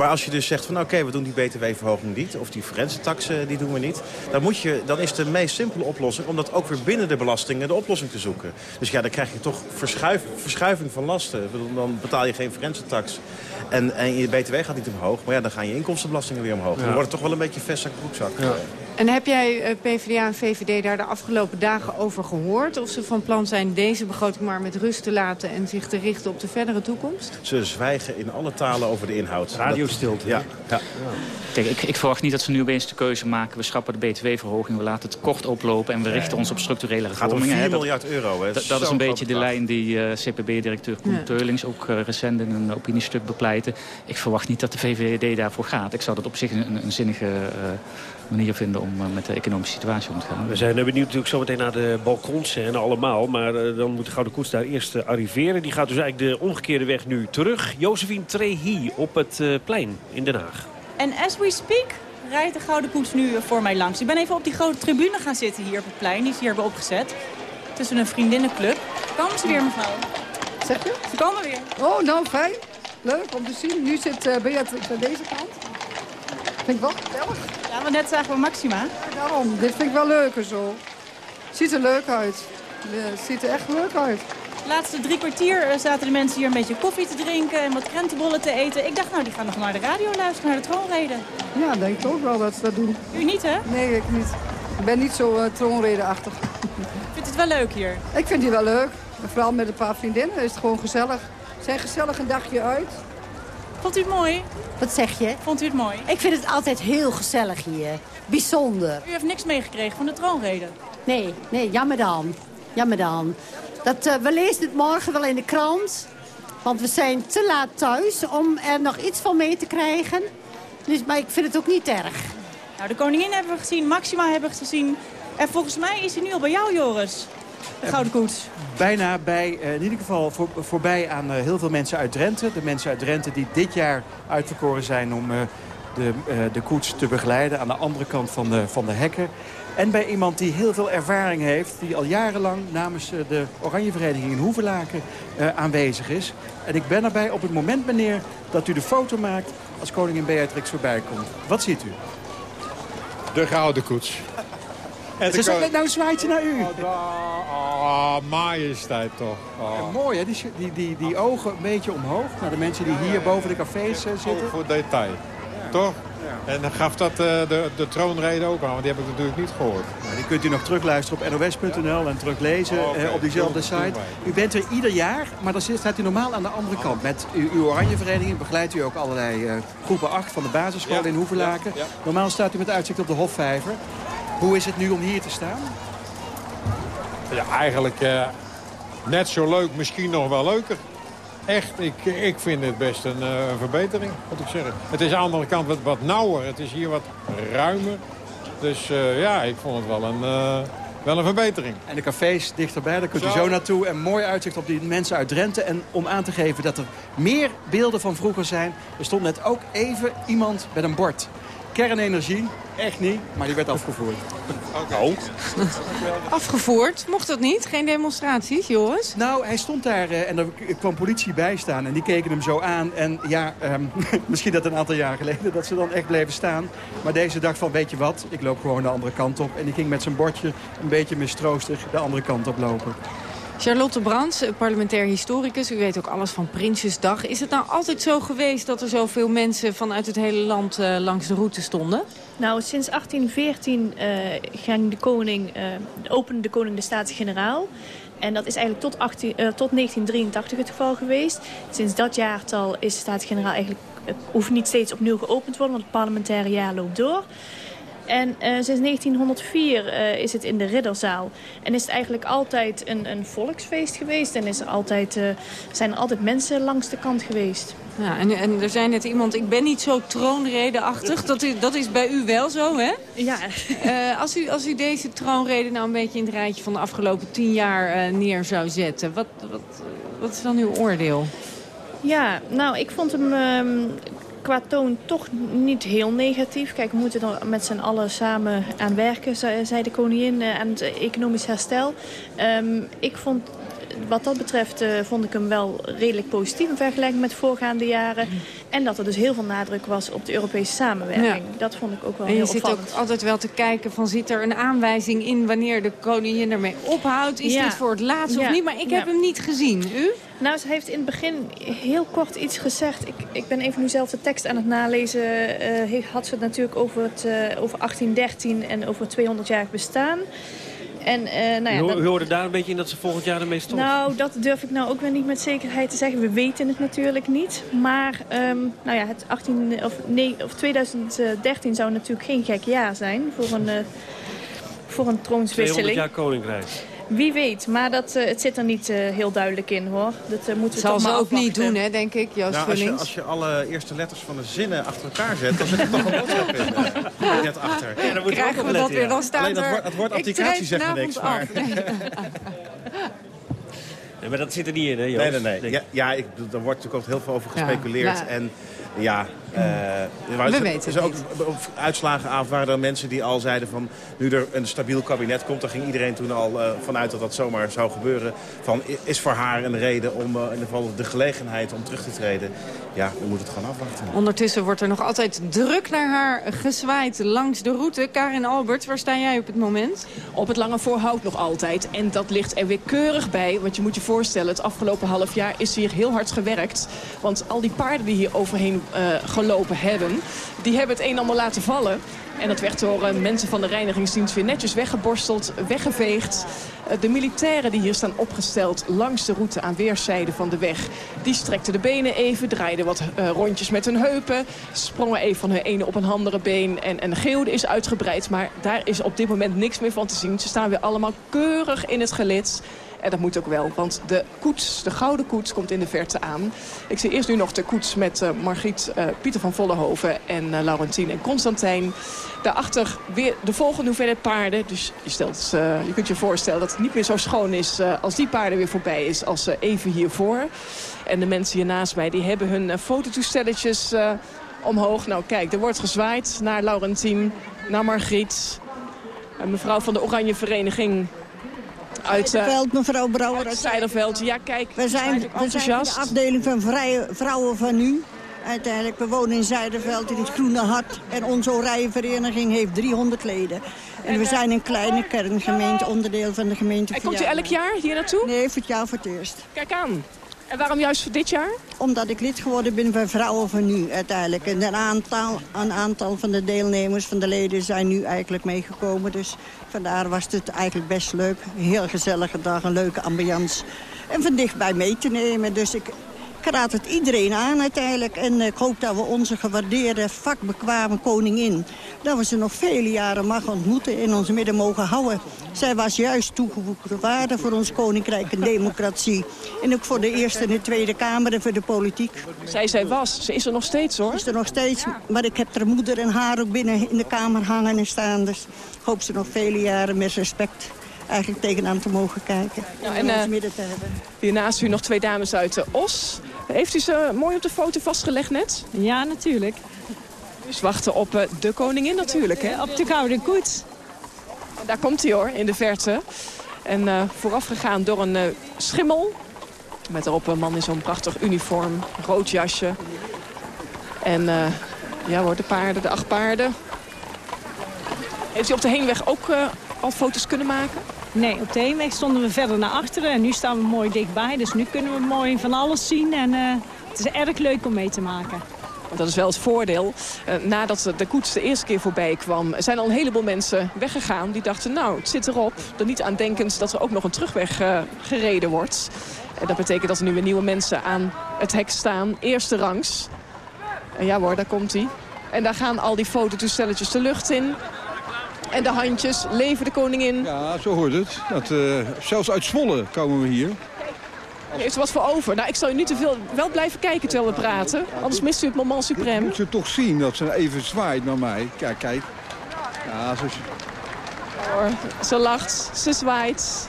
Maar als je dus zegt van oké, we doen die BTW-verhoging niet... of die forensentaxen, die doen we niet... Dan, moet je, dan is de meest simpele oplossing om dat ook weer binnen de belastingen de oplossing te zoeken. Dus ja, dan krijg je toch verschuif, verschuiving van lasten. Dan betaal je geen forensentax en, en je BTW gaat niet omhoog. Maar ja, dan gaan je inkomstenbelastingen weer omhoog. Ja. Dan wordt het toch wel een beetje vestzak broekzak. Ja. En heb jij eh, PvdA en VVD daar de afgelopen dagen over gehoord? Of ze van plan zijn deze begroting maar met rust te laten... en zich te richten op de verdere toekomst? Ze zwijgen in alle talen over de inhoud. Radiostilte. Ja. ja. Kijk, ik, ik, verwacht niet dat ze nu opeens de keuze maken. We schrappen de btw-verhoging, we laten het kort oplopen... en we richten ons op structurele hervormingen. Het gaat om 4 miljard euro. Hè? Dat, dat is een beetje de lijn die uh, CPB-directeur Koen ja. Teulings... ook uh, recent in een opiniestuk bepleitte. Ik verwacht niet dat de VVD daarvoor gaat. Ik zou dat op zich een, een zinnige... Uh, manier vinden om uh, met de economische situatie om te gaan. We zijn benieuwd natuurlijk zometeen naar de balkons en allemaal. Maar uh, dan moet de Gouden Koets daar eerst arriveren. Die gaat dus eigenlijk de omgekeerde weg nu terug. Josephine Trehi op het plein in Den Haag. En as we speak rijdt de Gouden Koets nu voor mij langs. Ik ben even op die grote tribune gaan zitten hier op het plein. Die is hier hebben opgezet. Tussen een vriendinnenclub. Komen ze weer, mevrouw? Zeg je? Ze komen weer. Oh, nou, fijn. Leuk om te zien. Nu zit uh, Beatrix aan deze kant. Vind ik wel gezellig. Ja, maar net zagen we Maxima. Ja, daarom. Dit vind ik wel leuker zo. Ziet er leuk uit. Het ziet er echt leuk uit. De laatste drie kwartier zaten de mensen hier een beetje koffie te drinken en wat krentenbollen te eten. Ik dacht, nou, die gaan nog naar de radio luisteren, naar de troonrede. Ja, denk ik ook wel dat ze dat doen. U niet, hè? Nee, ik niet. Ik ben niet zo uh, troonredeachtig. Vindt het wel leuk hier? Ik vind het wel leuk. Vooral met een paar vriendinnen is het gewoon gezellig. Zijn gezellig een dagje uit. Vond u het mooi? Wat zeg je? Vond u het mooi? Ik vind het altijd heel gezellig hier. Bijzonder. U heeft niks meegekregen van de troonrede? Nee, nee, jammer dan. Jammer dan. Dat, uh, we lezen het morgen wel in de krant. Want we zijn te laat thuis om er nog iets van mee te krijgen. Dus, maar ik vind het ook niet erg. Nou, de koningin hebben we gezien, Maxima hebben we gezien. En volgens mij is hij nu al bij jou, Joris. De Gouden Koets. Bijna bij, uh, in ieder geval voor, voorbij aan uh, heel veel mensen uit Drenthe. De mensen uit Drenthe die dit jaar uitverkoren zijn om de, de koets te begeleiden. Aan de andere kant van de, van de hekken. En bij iemand die heel veel ervaring heeft. Die al jarenlang namens de Oranjevereniging in Hoevelaken aanwezig is. En ik ben erbij op het moment, meneer, dat u de foto maakt als koningin Beatrix voorbij komt. Wat ziet u? De Gouden Koets. En Ze zegt, nou zwaait ze naar u. Oh, oh majesteit toch. Oh. Mooi hè, die, die, die, die, ogen een beetje omhoog. Naar de mensen die hier boven de cafés uh, zitten. Voor detail, toch? Ja. En dan gaf dat uh, de, de troonrede ook aan, want die heb ik natuurlijk niet gehoord. Nou, die kunt u nog terugluisteren op nos.nl en teruglezen oh, okay. uh, op diezelfde site. U bent er ieder jaar, maar dan staat u normaal aan de andere kant. Met uw, uw Oranje Vereniging begeleidt u ook allerlei groepen 8 van de basisschool in Hoevelaken. Normaal staat u met uitzicht op de Hofvijver. Hoe is het nu om hier te staan? Ja, eigenlijk uh, net zo leuk, misschien nog wel leuker. Echt, ik, ik vind het best een uh, verbetering, moet ik zeggen. Het is aan de andere kant wat, wat nauwer, het is hier wat ruimer. Dus uh, ja, ik vond het wel een, wel een verbetering. En de cafés dichterbij, daar kunt u zo. zo naartoe. En mooi uitzicht op die mensen uit Drenthe. En om aan te geven dat er meer beelden van vroeger zijn... er stond net ook even iemand met een bord. Kernenergie, echt niet, maar die werd afgevoerd. Oh. Afgevoerd? Mocht dat niet? Geen demonstraties, Joris? Nou, hij stond daar uh, en er kwam politie bij staan en die keken hem zo aan. En ja, um, misschien dat een aantal jaar geleden dat ze dan echt bleven staan. Maar deze dacht van, weet je wat, ik loop gewoon de andere kant op. En die ging met zijn bordje een beetje mistroostig de andere kant op lopen. Charlotte Brands, parlementair historicus. U weet ook alles van Prinsjesdag. Is het nou altijd zo geweest dat er zoveel mensen vanuit het hele land uh, langs de route stonden? Nou, sinds 1814 uh, ging de koning, uh, opende de koning de Staten-Generaal. En dat is eigenlijk tot, 18, uh, tot 1983 het geval geweest. Sinds dat jaartal is de Staten-Generaal eigenlijk... hoeft niet steeds opnieuw geopend te worden, want het parlementaire jaar loopt door. En uh, sinds 1904 uh, is het in de Ridderzaal. En is het eigenlijk altijd een, een volksfeest geweest. En is er altijd, uh, zijn er altijd mensen langs de kant geweest. Ja, en, en er zei net iemand, ik ben niet zo troonredeachtig. Dat is, dat is bij u wel zo, hè? Ja. als, u, als u deze troonrede nou een beetje in het rijtje van de afgelopen tien jaar neer zou zetten... Wat, wat, wat is dan uw oordeel? Ja, nou, ik vond hem... Um, qua toon toch niet heel negatief. Kijk, we moeten er met z'n allen samen aan werken, zei de koningin, aan het economisch herstel. Um, ik vond, wat dat betreft, uh, vond ik hem wel redelijk positief in vergelijking met voorgaande jaren. En dat er dus heel veel nadruk was op de Europese samenwerking. Ja. Dat vond ik ook wel en heel je opvallend. zit ook altijd wel te kijken van zit er een aanwijzing in wanneer de koningin ermee ophoudt? Is Ja. dit voor het laatst Ja. of niet? Maar ik heb hem niet gezien. U? Nou, ze heeft in het begin heel kort iets gezegd. Ik, ik ben even nu zelf de tekst aan het nalezen. Uh, had ze het natuurlijk over, het, uh, over 1813 en over het 200-jarig bestaan. En, uh, nou ja, U hoorde daar een beetje in dat ze volgend jaar ermee stopt? Nou, dat durf ik nou ook weer niet met zekerheid te zeggen. We weten het natuurlijk niet. Maar um, nou ja, het 18, of, nee, of 2013 zou natuurlijk geen gek jaar zijn voor een, uh, voor een troonswisseling. 200 jaar koninkrijk. Wie weet, maar dat, uh, het zit er niet uh, heel duidelijk in, hoor. Dat uh, moeten we Zal toch maar ze ook afwachten. niet doen, hè, denk ik, Joost Nou, als, je, als je alle eerste letters van de zinnen achter elkaar zet, dan zit er toch een boodschap in. eh, net achter. Ja, dan moet je ook Krijgen we dat weer, ja. dan staat Alleen dat er... woord- het woord ik applicatie zegt me niks, maar-. Nee, maar dat zit er niet in, hè, Joost? Nee, nee, nee. Ja, ja ik, daar wordt natuurlijk ook heel veel over Ja, gespeculeerd. En ja, eh, er waren- We er- weten er het ook op uitslagen af waren er mensen die al zeiden van... nu er een stabiel kabinet komt, daar ging iedereen toen al eh, vanuit dat dat zomaar zou gebeuren. Van, is voor haar een reden om eh, in ieder geval de gelegenheid om terug te treden? Ja, we moeten het gewoon afwachten. Ondertussen wordt er nog altijd druk naar haar gezwaaid langs de route. Karin Albert, waar sta jij op het moment? Op het lange voorhout nog altijd. En dat ligt er weer keurig bij. Want je moet je voorstellen, het afgelopen half jaar is hier heel hard gewerkt. Want al die paarden die hier overheen eh, gelopen hebben... die hebben het een en ander laten vallen. En dat werd door eh, mensen van de reinigingsdienst weer netjes weggeborsteld, weggeveegd. Eh, de militairen die hier staan opgesteld langs de route aan weerszijden van de weg... die strekten de benen even, draaiden wat eh, rondjes met hun heupen... sprongen even van hun ene op een andere been en, en de geeuwde is uitgebreid. Maar daar is op dit moment niks meer van te zien. Ze staan weer allemaal keurig in het gelid... En dat moet ook wel, want de koets, de gouden koets, komt in de verte aan. Ik zie eerst nu nog de koets met eh, Margriet, eh, Pieter van Vollenhoven en eh, Laurentien en Constantijn. Daarachter weer de volgende hoeveelheid paarden. Dus je, stelt, je kunt je voorstellen dat het niet meer zo schoon is als die paarden weer voorbij is als even hiervoor. En de mensen hier naast mij die hebben hun fototoestelletjes omhoog. Nou kijk, er wordt gezwaaid naar Laurentien, naar Margriet. Mevrouw van de Oranje Vereniging uit eh, Zijderveld, mevrouw Brouwer. uit Zijderveld. Ja, kijk, We zijn, we zijn de afdeling van vrije vrouwen van nu. Uiteindelijk, we wonen in Zijderveld in het Groene Hart. En onze Orijvereniging heeft 300 leden. En we zijn een kleine kerngemeente, onderdeel van de gemeente En komt u elk jaar hier naartoe? Nee, voor het jaar voor het eerst. Kijk aan. En waarom juist voor dit jaar? Omdat ik lid geworden ben van Vrouwen van Nu uiteindelijk. En een aantal, een aantal van de deelnemers, van de leden, zijn nu eigenlijk meegekomen. Dus vandaar was het eigenlijk best leuk. Een heel gezellige dag, een leuke ambiance. En van dichtbij mee te nemen. Dus ik, ik raad het iedereen aan uiteindelijk. En ik hoop dat we onze gewaardeerde, vakbekwame koningin... dat we ze nog vele jaren mag ontmoeten en in ons midden mogen houden. Zij was juist toegevoegde waarde voor ons koninkrijk en democratie. En ook voor de Eerste en de Tweede Kamer en voor de politiek. Zij, zij was. Ze is er nog steeds, hoor. Is er nog steeds, maar ik heb haar moeder en haar ook binnen in de Kamer hangen en staan. Dus ik hoop ze nog vele jaren met respect eigenlijk tegenaan te mogen kijken. Ja, en ons eh, midden te hebben. Hiernaast u nog twee dames uit de Os. Heeft u ze mooi op de foto vastgelegd net? Ja, natuurlijk. Dus wachten op eh, de koningin natuurlijk, hè? Op de gouden koets. Daar komt hij hoor, in de verte. En eh voorafgegaan door een eh, schimmel. Met erop een man in zo'n prachtig uniform, rood jasje. En eh, ja hoor, de paarden, de acht paarden. Heeft u op de heenweg ook eh, al foto's kunnen maken? Nee, op de heenweg stonden we verder naar achteren en nu staan we mooi dichtbij. Dus nu kunnen we mooi van alles zien en eh, het is erg leuk om mee te maken. Dat is wel het voordeel. Eh, nadat de koets de eerste keer voorbij kwam... zijn al een heleboel mensen weggegaan. Die dachten, nou, het zit erop. Er niet aan denkend dat er ook nog een terugweg eh, gereden wordt. En dat betekent dat er nu weer nieuwe mensen aan het hek staan. Eerste rangs. En ja hoor, daar komt hij. En daar gaan al die fototoestelletjes de lucht in. En de handjes, leven de koningin. Ja, zo hoort het. Dat, eh, zelfs uit Zwolle komen we hier. Heeft u wat voor over? Nou, ik zal u niet te veel wel blijven kijken terwijl we praten. Anders mist u het moment suprême. Moet ze toch zien dat ze even zwaait naar mij. Kijk, kijk. Ja, zo... Hoor, Ze lacht, ze zwaait.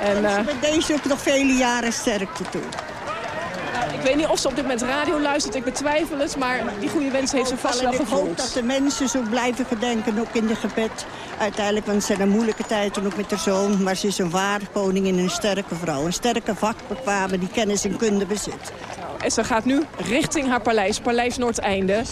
En, eh, Met deze ook nog vele jaren sterkte toe. Ik weet niet of ze op dit moment radio luistert, ik betwijfel het. Maar die goede wens heeft ze vast wel En ik hoop gevoeld. dat de mensen zo blijven gedenken, ook in de gebed. Uiteindelijk, want het zijn een moeilijke tijden, ook met haar zoon. Maar ze is een ware koningin en een sterke vrouw. Een sterke vakbekwame die kennis en kunde bezit. En ze gaat nu richting haar paleis, Paleis Noordeinde.